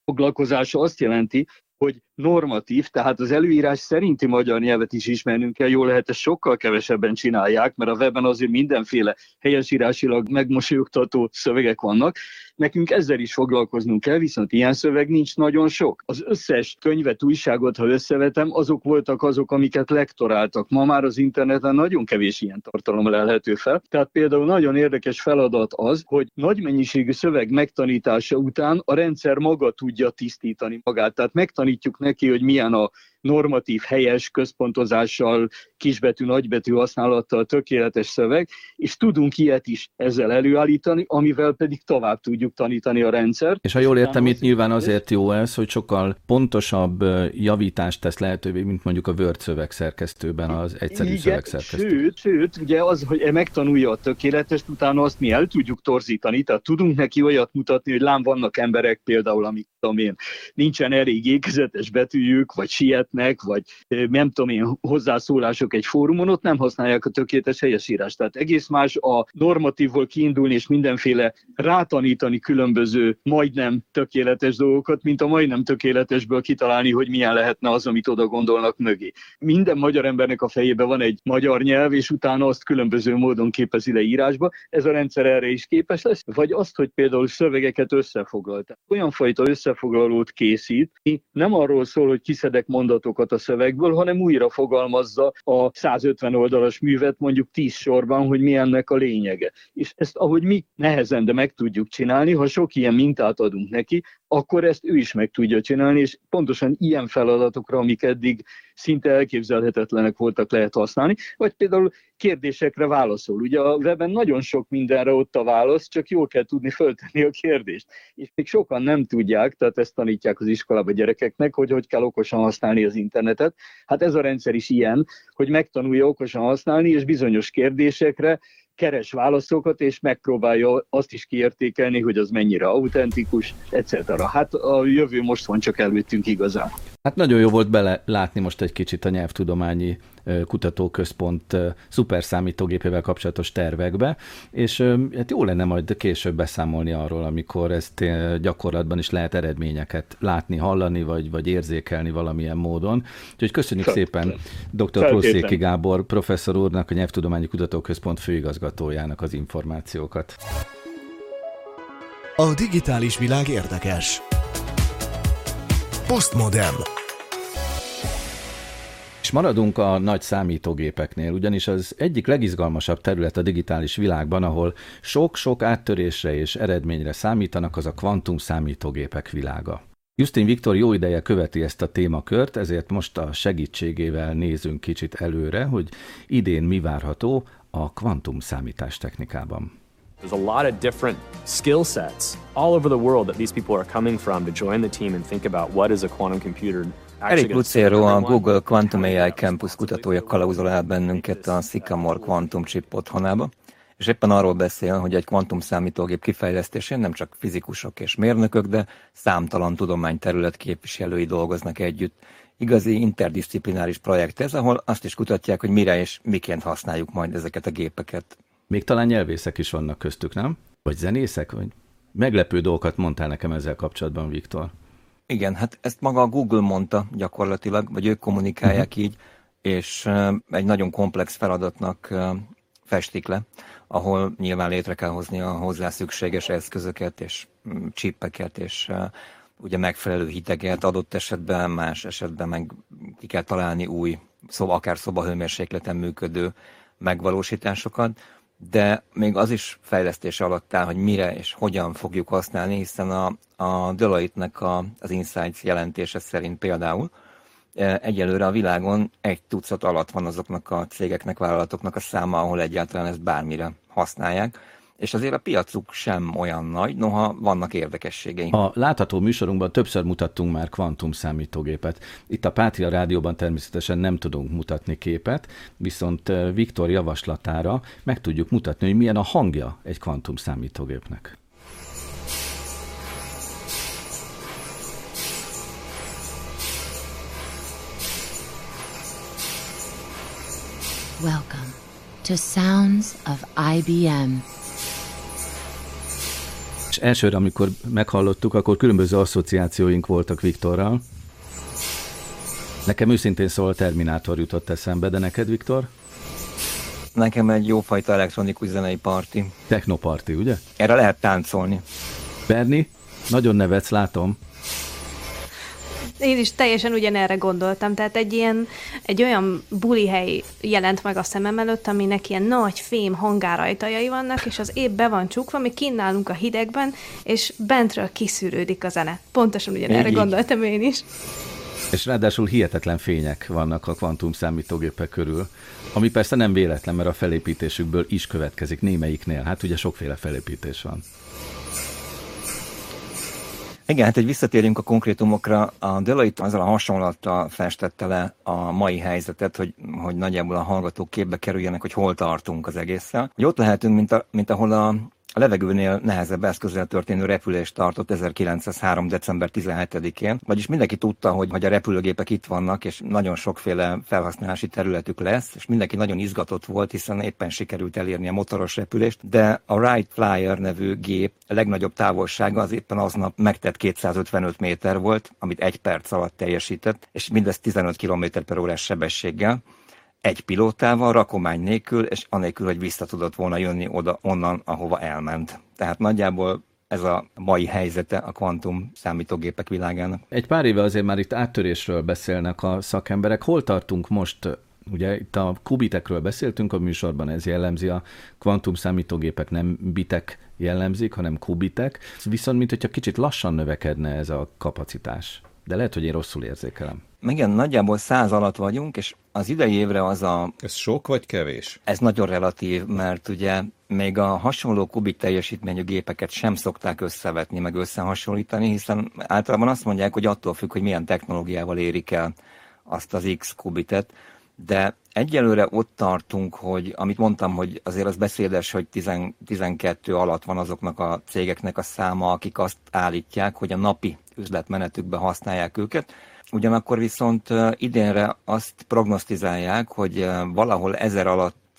foglalkozása azt jelenti, hogy normatív, tehát az előírás szerinti magyar nyelvet is ismernünk kell, jól lehet, ezt sokkal kevesebben csinálják, mert a webben azért mindenféle helyesírásilag megmosolyogtató szövegek vannak. Nekünk ezzel is foglalkoznunk kell, viszont ilyen szöveg nincs nagyon sok. Az összes könyvet, újságot, ha összevetem, azok voltak azok, amiket lektoráltak. Ma már az interneten nagyon kevés ilyen tartalom lelhető fel. Tehát például nagyon érdekes feladat az, hogy nagy mennyiségű szöveg megtanítása után a rendszer maga tudja tisztítani magát. Tehát megtanítjuk neki, hogy milyen a normatív, helyes központozással, kisbetű, nagybetű használattal tökéletes szöveg, és tudunk ilyet is ezzel előállítani, amivel pedig tovább tudjuk tanítani a rendszer. És ha jól értem, itt nyilván azért jó ez, hogy sokkal pontosabb javítást tesz lehetővé, mint mondjuk a Word szövegszerkesztőben az egyszerű Igen, szövegszerkesztő. Sőt, sőt, ugye az, hogy e megtanulja a tökéletest, utána azt mi el tudjuk torzítani, tehát tudunk neki olyat mutatni, hogy lám vannak emberek például, amik tudom én, nincsen elég ékezetes betűjük, vagy sietnek, vagy nem tudom én, hozzászólások egy fórumon, ott nem használják a tökéletes helyesírást. Tehát egész más a normatívból kiindulni, és mindenféle rátanítani különböző majdnem tökéletes dolgokat, mint a majdnem tökéletesből kitalálni, hogy milyen lehetne az, amit oda gondolnak mögé. Minden magyar embernek a fejében van egy magyar nyelv, és utána azt különböző módon képezi le írásba. Ez a rendszer erre is képes lesz, vagy azt, hogy például szövegeket összefoglalt. Olyan fajta össze összefoglalót készít, nem arról szól, hogy kiszedek mondatokat a szövegből, hanem újra fogalmazza a 150 oldalas művet mondjuk 10 sorban, hogy mi ennek a lényege. És ezt ahogy mi nehezen, de meg tudjuk csinálni, ha sok ilyen mintát adunk neki, akkor ezt ő is meg tudja csinálni, és pontosan ilyen feladatokra, amik eddig szinte elképzelhetetlenek voltak, lehet használni, vagy például kérdésekre válaszol. Ugye a webben nagyon sok mindenre ott a válasz, csak jól kell tudni föltenni a kérdést. És még sokan nem tudják, tehát ezt tanítják az iskolában gyerekeknek, hogy hogy kell okosan használni az internetet. Hát ez a rendszer is ilyen, hogy megtanulja okosan használni, és bizonyos kérdésekre keres válaszokat, és megpróbálja azt is kiértékelni, hogy az mennyire autentikus, etc. Hát a jövő most van csak előttünk igazán. Hát nagyon jó volt bele látni most egy kicsit a nyelvtudományi kutatóközpont szuperszámítógépével kapcsolatos tervekbe, és hát jó lenne majd később beszámolni arról, amikor ezt gyakorlatban is lehet eredményeket látni, hallani, vagy, vagy érzékelni valamilyen módon. Úgyhogy köszönjük Fel, szépen dr. Proszéki Gábor professzor úrnak, a Nyelvtudományi Kutatóközpont főigazgatójának az információkat. A digitális világ érdekes. Postmodern. És maradunk a nagy számítógépeknél, ugyanis az egyik legizgalmasabb terület a digitális világban, ahol sok-sok áttörésre és eredményre számítanak, az a kvantum számítógépek világa. Justin Viktor jó ideje követi ezt a témakört, ezért most a segítségével nézünk kicsit előre, hogy idén mi várható a kvantum számítás technikában. There's a lot of different skill sets all over the world that these people are coming from to join the team and think about what is a quantum computer Eric Lucero, a Google Quantum AI Campus kutatója kalauzol el bennünket a Sycamore Quantum Chip otthonába, és éppen arról beszél, hogy egy kvantum számítógép kifejlesztésén nem csak fizikusok és mérnökök, de számtalan tudományterület képviselői dolgoznak együtt. Igazi interdisziplináris projekt ez, ahol azt is kutatják, hogy mire és miként használjuk majd ezeket a gépeket. Még talán nyelvészek is vannak köztük, nem? Vagy zenészek? Vagy meglepő dolgokat mondtál nekem ezzel kapcsolatban, Viktor. Igen, hát ezt maga a Google mondta gyakorlatilag, vagy ők kommunikálják uh-huh. így, és egy nagyon komplex feladatnak festik le, ahol nyilván létre kell hozni a hozzá szükséges eszközöket és mm, csippeket, és ugye megfelelő hiteget adott esetben, más esetben meg ki kell találni új, szoba, akár szobahőmérsékleten működő megvalósításokat de még az is fejlesztés alatt áll, hogy mire és hogyan fogjuk használni, hiszen a, a Deloitte-nek a, az Insights jelentése szerint például e, egyelőre a világon egy tucat alatt van azoknak a cégeknek, vállalatoknak a száma, ahol egyáltalán ezt bármire használják. És azért a piacuk sem olyan nagy, noha vannak érdekességeink. A látható műsorunkban többször mutattunk már kvantum számítógépet. Itt a Pátria Rádióban természetesen nem tudunk mutatni képet, viszont eh, Viktor javaslatára meg tudjuk mutatni, hogy milyen a hangja egy kvantum számítógépnek. Welcome to Sounds of IBM. És elsőre, amikor meghallottuk, akkor különböző asszociációink voltak Viktorral. Nekem őszintén szól Terminátor jutott eszembe, de neked, Viktor? Nekem egy jófajta elektronikus zenei parti. Technoparti, ugye? Erre lehet táncolni. Berni, nagyon nevetsz, látom. Én is teljesen ugyanerre gondoltam, tehát egy ilyen, egy olyan bulihely jelent meg a szemem előtt, aminek ilyen nagy fém hangárajtajai vannak, és az épp be van csukva, mi kinnálunk a hidegben, és bentről kiszűrődik a zene. Pontosan ugyanerre gondoltam én is. És ráadásul hihetetlen fények vannak a kvantum számítógépek körül, ami persze nem véletlen, mert a felépítésükből is következik némelyiknél. Hát ugye sokféle felépítés van. Igen, hát egy visszatérjünk a konkrétumokra. A Deloitte azzal a hasonlattal festette le a mai helyzetet, hogy, hogy nagyjából a hallgatók képbe kerüljenek, hogy hol tartunk az egésszel. Hogy ott lehetünk, mint, a, mint ahol a a levegőnél nehezebb eszközzel történő repülést tartott 1903. december 17-én, vagyis mindenki tudta, hogy, hogy a repülőgépek itt vannak, és nagyon sokféle felhasználási területük lesz, és mindenki nagyon izgatott volt, hiszen éppen sikerült elérni a motoros repülést, de a Wright Flyer nevű gép legnagyobb távolsága az éppen aznap megtett 255 méter volt, amit egy perc alatt teljesített, és mindez 15 km per órás sebességgel egy pilótával, rakomány nélkül, és anélkül, hogy vissza tudott volna jönni oda onnan, ahova elment. Tehát nagyjából ez a mai helyzete a kvantum számítógépek világának. Egy pár éve azért már itt áttörésről beszélnek a szakemberek. Hol tartunk most Ugye itt a kubitekről beszéltünk a műsorban, ez jellemzi a kvantum számítógépek, nem bitek jellemzik, hanem kubitek. Viszont, mint hogyha kicsit lassan növekedne ez a kapacitás. De lehet, hogy én rosszul érzékelem. Igen, nagyjából száz alatt vagyunk, és az idei évre az a... Ez sok vagy kevés? Ez nagyon relatív, mert ugye még a hasonló kubik teljesítményű gépeket sem szokták összevetni, meg összehasonlítani, hiszen általában azt mondják, hogy attól függ, hogy milyen technológiával érik el azt az X kubitet, de egyelőre ott tartunk, hogy amit mondtam, hogy azért az beszédes, hogy 10, 12 alatt van azoknak a cégeknek a száma, akik azt állítják, hogy a napi üzletmenetükben használják őket. Ugyanakkor viszont idénre azt prognosztizálják, hogy valahol ezer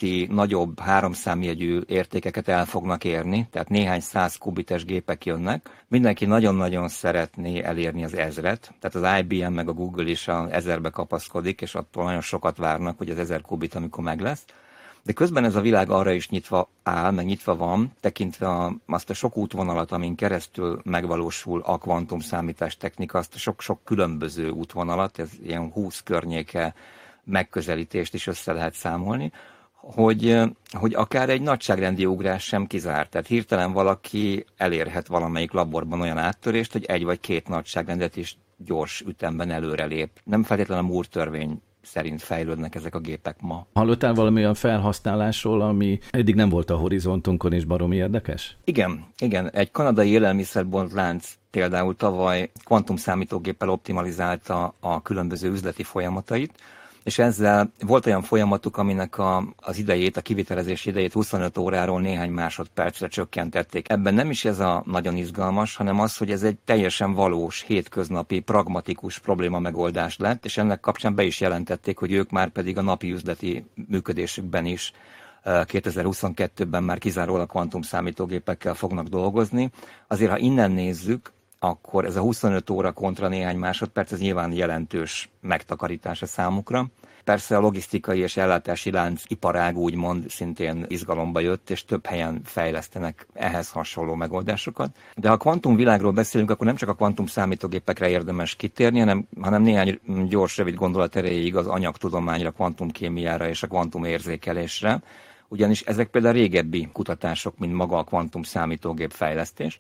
alatti nagyobb háromszámjegyű értékeket el fognak érni, tehát néhány száz kubites gépek jönnek. Mindenki nagyon-nagyon szeretné elérni az ezret, tehát az IBM meg a Google is az ezerbe kapaszkodik, és attól nagyon sokat várnak, hogy az ezer kubit, amikor meg lesz. De közben ez a világ arra is nyitva áll, meg nyitva van, tekintve a, azt a sok útvonalat, amin keresztül megvalósul a kvantum számítás technika, azt a sok-sok különböző útvonalat, ez ilyen 20 környéke megközelítést is össze lehet számolni, hogy, hogy akár egy nagyságrendi ugrás sem kizárt. Tehát hirtelen valaki elérhet valamelyik laborban olyan áttörést, hogy egy vagy két nagyságrendet is gyors ütemben előrelép. Nem feltétlenül a Moore törvény szerint fejlődnek ezek a gépek ma. Hallottál valami olyan felhasználásról, ami eddig nem volt a horizontunkon és baromi érdekes? Igen, igen. Egy kanadai élelmiszerbolt lánc például tavaly kvantum számítógéppel optimalizálta a különböző üzleti folyamatait, és ezzel volt olyan folyamatuk, aminek a, az idejét, a kivitelezés idejét 25 óráról néhány másodpercre csökkentették. Ebben nem is ez a nagyon izgalmas, hanem az, hogy ez egy teljesen valós, hétköznapi, pragmatikus probléma megoldás lett, és ennek kapcsán be is jelentették, hogy ők már pedig a napi üzleti működésükben is 2022-ben már kizárólag kvantum számítógépekkel fognak dolgozni. Azért, ha innen nézzük, akkor ez a 25 óra kontra néhány másodperc, ez nyilván jelentős megtakarítás a számukra. Persze a logisztikai és ellátási lánc iparág úgymond szintén izgalomba jött, és több helyen fejlesztenek ehhez hasonló megoldásokat. De ha a kvantum világról beszélünk, akkor nem csak a kvantum számítógépekre érdemes kitérni, hanem, hanem néhány gyors, rövid gondolat erejéig az anyagtudományra, kvantumkémiára és a kvantum érzékelésre, ugyanis ezek például régebbi kutatások, mint maga a kvantum számítógép fejlesztés,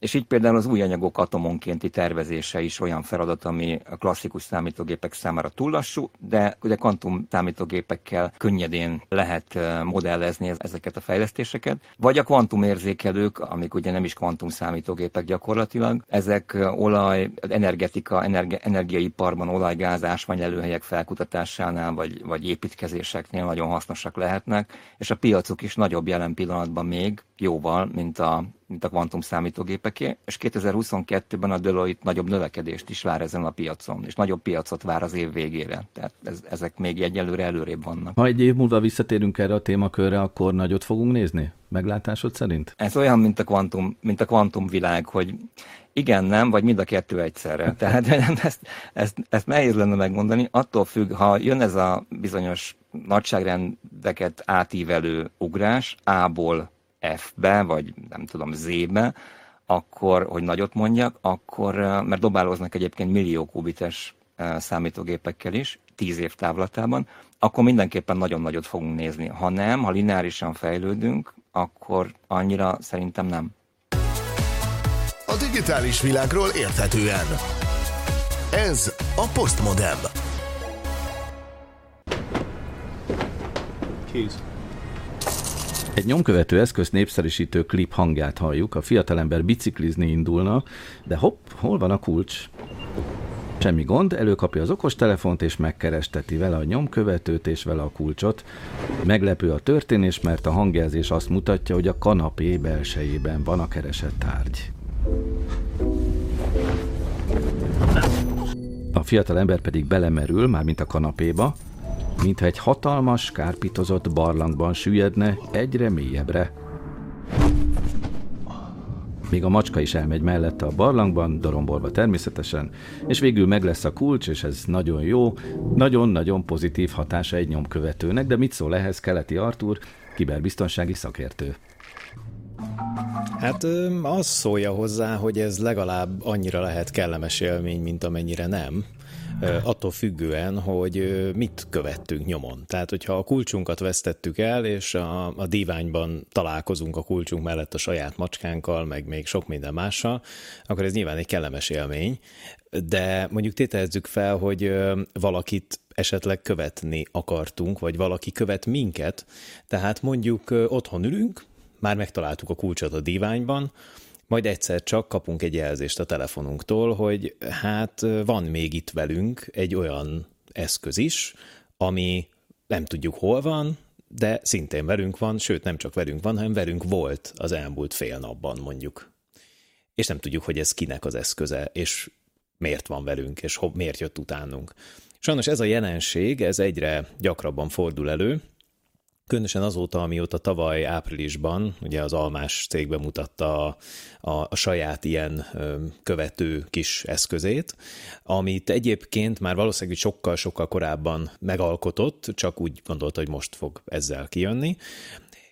És így például az új anyagok atomonkénti tervezése is olyan feladat, ami a klasszikus számítógépek számára túl lassú, de ugye kvantum számítógépekkel könnyedén lehet modellezni ezeket a fejlesztéseket. Vagy a kvantumérzékelők, amik ugye nem is kvantum számítógépek gyakorlatilag, ezek olaj, energetika, energi, energiaiparban olajgáz, ásványelőhelyek felkutatásánál, vagy, vagy építkezéseknél nagyon hasznosak lehetnek, és a piacuk is nagyobb jelen pillanatban még, jóval, mint a, mint a kvantum számítógépeké, és 2022-ben a Deloitte nagyobb növekedést is vár ezen a piacon, és nagyobb piacot vár az év végére. Tehát ez, ezek még egyelőre előrébb vannak. Ha egy év múlva visszatérünk erre a témakörre, akkor nagyot fogunk nézni? Meglátásod szerint? Ez olyan, mint a kvantum, mint a kvantum világ, hogy igen, nem, vagy mind a kettő egyszerre. Tehát ezt, ezt, ezt nehéz lenne megmondani. Attól függ, ha jön ez a bizonyos nagyságrendeket átívelő ugrás A-ból F-be, vagy nem tudom, Z-be, akkor, hogy nagyot mondjak, akkor, mert dobálóznak egyébként millió kubites számítógépekkel is, tíz év távlatában, akkor mindenképpen nagyon nagyot fogunk nézni. Ha nem, ha lineárisan fejlődünk, akkor annyira szerintem nem. A digitális világról érthetően. Ez a Postmodem. Keys. Egy nyomkövető eszköz népszerűsítő klip hangját halljuk, a fiatalember biciklizni indulna, de hopp, hol van a kulcs? Semmi gond, előkapja az okostelefont és megkeresteti vele a nyomkövetőt és vele a kulcsot. Meglepő a történés, mert a hangjelzés azt mutatja, hogy a kanapé belsejében van a keresett tárgy. A fiatal ember pedig belemerül, mármint a kanapéba, mintha egy hatalmas, kárpitozott barlangban süllyedne egyre mélyebbre. Még a macska is elmegy mellette a barlangban, dorombolva természetesen, és végül meg lesz a kulcs, és ez nagyon jó, nagyon-nagyon pozitív hatása egy nyomkövetőnek, de mit szól ehhez Keleti Artur, kiberbiztonsági szakértő? Hát az szólja hozzá, hogy ez legalább annyira lehet kellemes élmény, mint amennyire nem attól függően, hogy mit követtünk nyomon. Tehát, hogyha a kulcsunkat vesztettük el, és a, a díványban találkozunk a kulcsunk mellett a saját macskánkkal, meg még sok minden mással, akkor ez nyilván egy kellemes élmény, de mondjuk tételezzük fel, hogy valakit esetleg követni akartunk, vagy valaki követ minket, tehát mondjuk otthon ülünk, már megtaláltuk a kulcsot a díványban, majd egyszer csak kapunk egy jelzést a telefonunktól, hogy hát van még itt velünk egy olyan eszköz is, ami nem tudjuk hol van, de szintén velünk van, sőt nem csak velünk van, hanem velünk volt az elmúlt fél napban mondjuk. És nem tudjuk, hogy ez kinek az eszköze, és miért van velünk, és miért jött utánunk. Sajnos ez a jelenség, ez egyre gyakrabban fordul elő, Különösen azóta, amióta tavaly áprilisban ugye az Almás cég bemutatta a, a, a saját ilyen követő kis eszközét, amit egyébként már valószínűleg sokkal-sokkal korábban megalkotott, csak úgy gondolta, hogy most fog ezzel kijönni.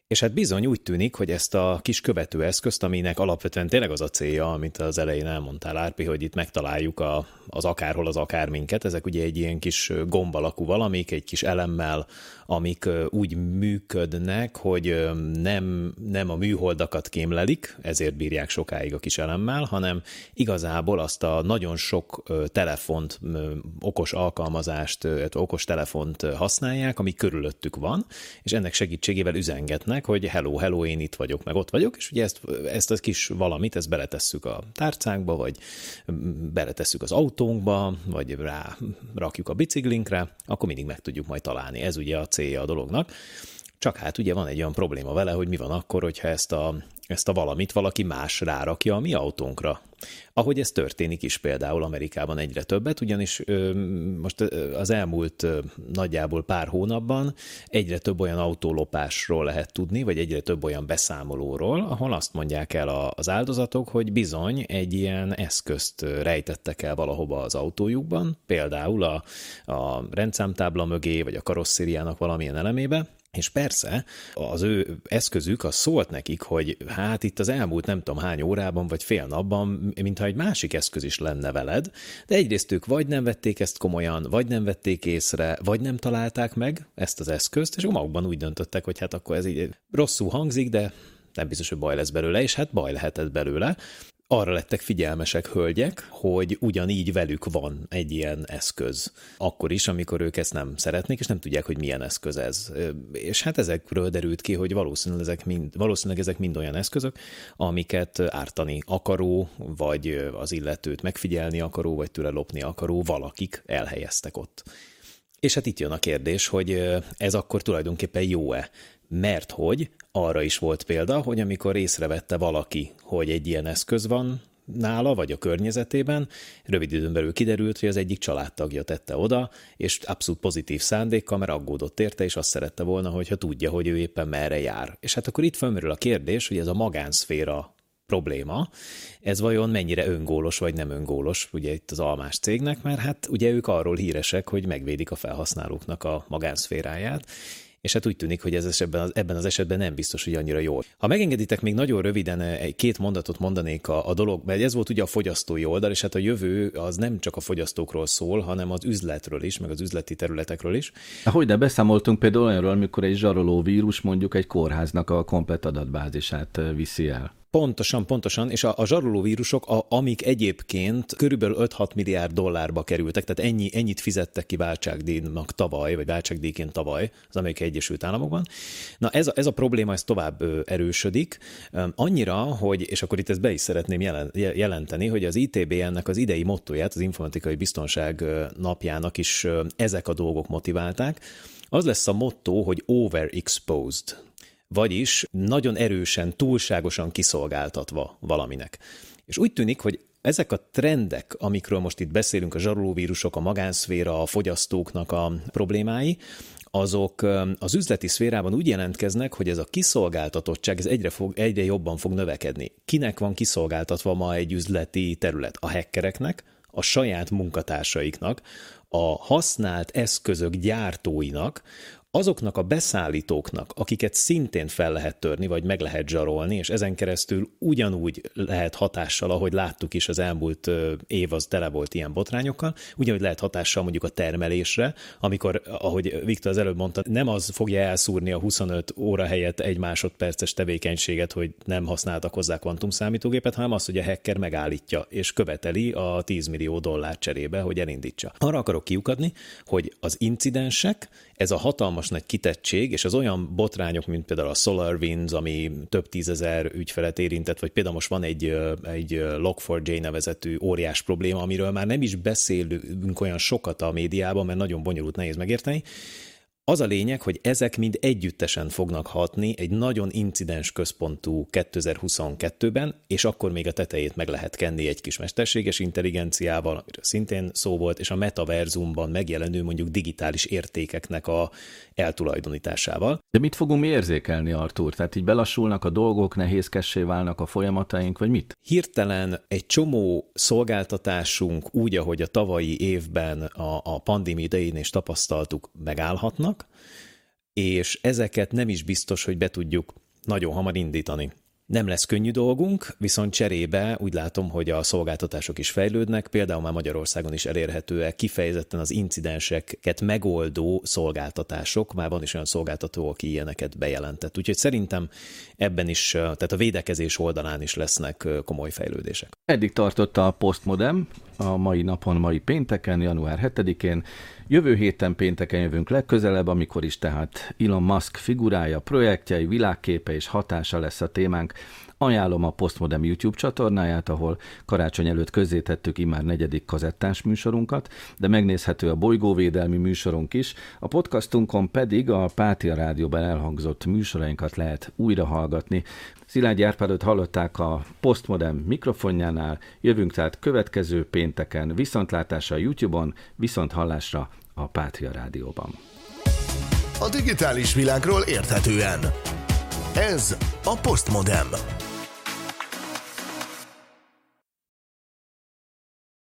És hát bizony úgy tűnik, hogy ezt a kis követőeszközt, aminek alapvetően tényleg az a célja, amit az elején elmondtál, Árpi, hogy itt megtaláljuk a, az akárhol az akárminket, ezek ugye egy ilyen kis gomb alakú valamik, egy kis elemmel, amik úgy működnek, hogy nem, nem a műholdakat kémlelik, ezért bírják sokáig a kis elemmel, hanem igazából azt a nagyon sok telefont, okos alkalmazást, okos telefont használják, ami körülöttük van, és ennek segítségével üzengetnek, hogy hello, hello, én itt vagyok, meg ott vagyok, és ugye ezt, ezt a kis valamit, ezt beletesszük a tárcánkba, vagy beletesszük az autónkba, vagy rá rakjuk a biciklinkre, akkor mindig meg tudjuk majd találni. Ez ugye a célja a dolognak. Csak hát ugye van egy olyan probléma vele, hogy mi van akkor, hogyha ezt a, ezt a valamit valaki más rárakja a mi autónkra. Ahogy ez történik is például Amerikában egyre többet, ugyanis most az elmúlt nagyjából pár hónapban egyre több olyan autólopásról lehet tudni, vagy egyre több olyan beszámolóról, ahol azt mondják el a, az áldozatok, hogy bizony egy ilyen eszközt rejtettek el valahova az autójukban, például a, a rendszámtábla mögé, vagy a karosszériának valamilyen elemébe, és persze az ő eszközük az szólt nekik, hogy hát itt az elmúlt nem tudom hány órában vagy fél napban, mintha egy másik eszköz is lenne veled, de egyrészt ők vagy nem vették ezt komolyan, vagy nem vették észre, vagy nem találták meg ezt az eszközt, és magukban úgy döntöttek, hogy hát akkor ez így rosszul hangzik, de nem biztos, hogy baj lesz belőle, és hát baj lehetett belőle. Arra lettek figyelmesek hölgyek, hogy ugyanígy velük van egy ilyen eszköz. Akkor is, amikor ők ezt nem szeretnék, és nem tudják, hogy milyen eszköz ez. És hát ezekről derült ki, hogy valószínűleg ezek mind, valószínűleg ezek mind olyan eszközök, amiket ártani akaró, vagy az illetőt megfigyelni akaró, vagy tőle lopni akaró valakik elhelyeztek ott. És hát itt jön a kérdés, hogy ez akkor tulajdonképpen jó-e? Mert hogy arra is volt példa, hogy amikor észrevette valaki, hogy egy ilyen eszköz van nála, vagy a környezetében, rövid időn belül kiderült, hogy az egyik családtagja tette oda, és abszolút pozitív szándékkal, mert aggódott érte, és azt szerette volna, hogyha tudja, hogy ő éppen merre jár. És hát akkor itt felmerül a kérdés, hogy ez a magánszféra probléma, ez vajon mennyire öngólos vagy nem öngólos, ugye itt az almás cégnek, mert hát ugye ők arról híresek, hogy megvédik a felhasználóknak a magánszféráját, és hát úgy tűnik, hogy ez esetben, ebben az esetben nem biztos, hogy annyira jó. Ha megengeditek, még nagyon röviden eh, egy két mondatot mondanék a, a dolog, mert ez volt ugye a fogyasztói oldal, és hát a jövő az nem csak a fogyasztókról szól, hanem az üzletről is, meg az üzleti területekről is. Hogy de beszámoltunk például olyanról, amikor egy zsaroló vírus mondjuk egy kórháznak a komplet adatbázisát eh, viszi el. Pontosan, pontosan, és a, a zsaroló vírusok, a, amik egyébként körülbelül 5-6 milliárd dollárba kerültek, tehát ennyi, ennyit fizettek ki váltságdíjnak tavaly, vagy váltságdíjként tavaly az Amerikai Egyesült Államokban. Na ez a, ez a probléma, ez tovább erősödik, annyira, hogy, és akkor itt ezt be is szeretném jelen, jelenteni, hogy az ITB ennek az idei mottoját, az informatikai biztonság napjának is ezek a dolgok motiválták, az lesz a motto, hogy overexposed, vagyis nagyon erősen, túlságosan kiszolgáltatva valaminek. És úgy tűnik, hogy ezek a trendek, amikről most itt beszélünk, a zsarolóvírusok, a magánszféra, a fogyasztóknak a problémái, azok az üzleti szférában úgy jelentkeznek, hogy ez a kiszolgáltatottság ez egyre, fog, egyre jobban fog növekedni. Kinek van kiszolgáltatva ma egy üzleti terület? A hackereknek, a saját munkatársaiknak, a használt eszközök gyártóinak, azoknak a beszállítóknak, akiket szintén fel lehet törni, vagy meg lehet zsarolni, és ezen keresztül ugyanúgy lehet hatással, ahogy láttuk is az elmúlt év, az tele volt ilyen botrányokkal, ugyanúgy lehet hatással mondjuk a termelésre, amikor, ahogy Viktor az előbb mondta, nem az fogja elszúrni a 25 óra helyett egy másodperces tevékenységet, hogy nem használtak hozzá kvantumszámítógépet, hanem az, hogy a hacker megállítja és követeli a 10 millió dollár cserébe, hogy elindítsa. Arra akarok kiukadni, hogy az incidensek, ez a hatalmas nagy kitettség, és az olyan botrányok, mint például a SolarWinds, ami több tízezer ügyfelet érintett, vagy például most van egy, egy Log4j nevezetű óriás probléma, amiről már nem is beszélünk olyan sokat a médiában, mert nagyon bonyolult, nehéz megérteni, az a lényeg, hogy ezek mind együttesen fognak hatni egy nagyon incidens központú 2022-ben, és akkor még a tetejét meg lehet kenni egy kis mesterséges intelligenciával, amiről szintén szó volt, és a metaverzumban megjelenő mondjuk digitális értékeknek a eltulajdonításával. De mit fogunk mi érzékelni, Artur? Tehát így belassulnak a dolgok, nehézkessé válnak a folyamataink, vagy mit? Hirtelen egy csomó szolgáltatásunk úgy, ahogy a tavalyi évben a, a pandémia idején is tapasztaltuk, megállhatnak, és ezeket nem is biztos, hogy be tudjuk nagyon hamar indítani. Nem lesz könnyű dolgunk, viszont cserébe úgy látom, hogy a szolgáltatások is fejlődnek, például már Magyarországon is elérhetőek kifejezetten az incidenseket megoldó szolgáltatások, már van is olyan szolgáltató, aki ilyeneket bejelentett. Úgyhogy szerintem ebben is, tehát a védekezés oldalán is lesznek komoly fejlődések. Eddig tartott a Postmodem, a mai napon, mai pénteken, január 7-én. Jövő héten pénteken jövünk legközelebb, amikor is tehát Elon Musk figurája, projektjei, világképe és hatása lesz a témánk. Ajánlom a Postmodem YouTube csatornáját, ahol karácsony előtt közzétettük immár negyedik kazettás műsorunkat, de megnézhető a bolygóvédelmi műsorunk is. A podcastunkon pedig a Pátia Rádióban elhangzott műsorainkat lehet újra hallgatni. Szilágyi Árpádot hallották a Postmodern mikrofonjánál, jövünk tehát következő pénteken viszontlátásra a YouTube-on, viszont hallásra a Pátria Rádióban. A digitális világról érthetően. Ez a Postmodern.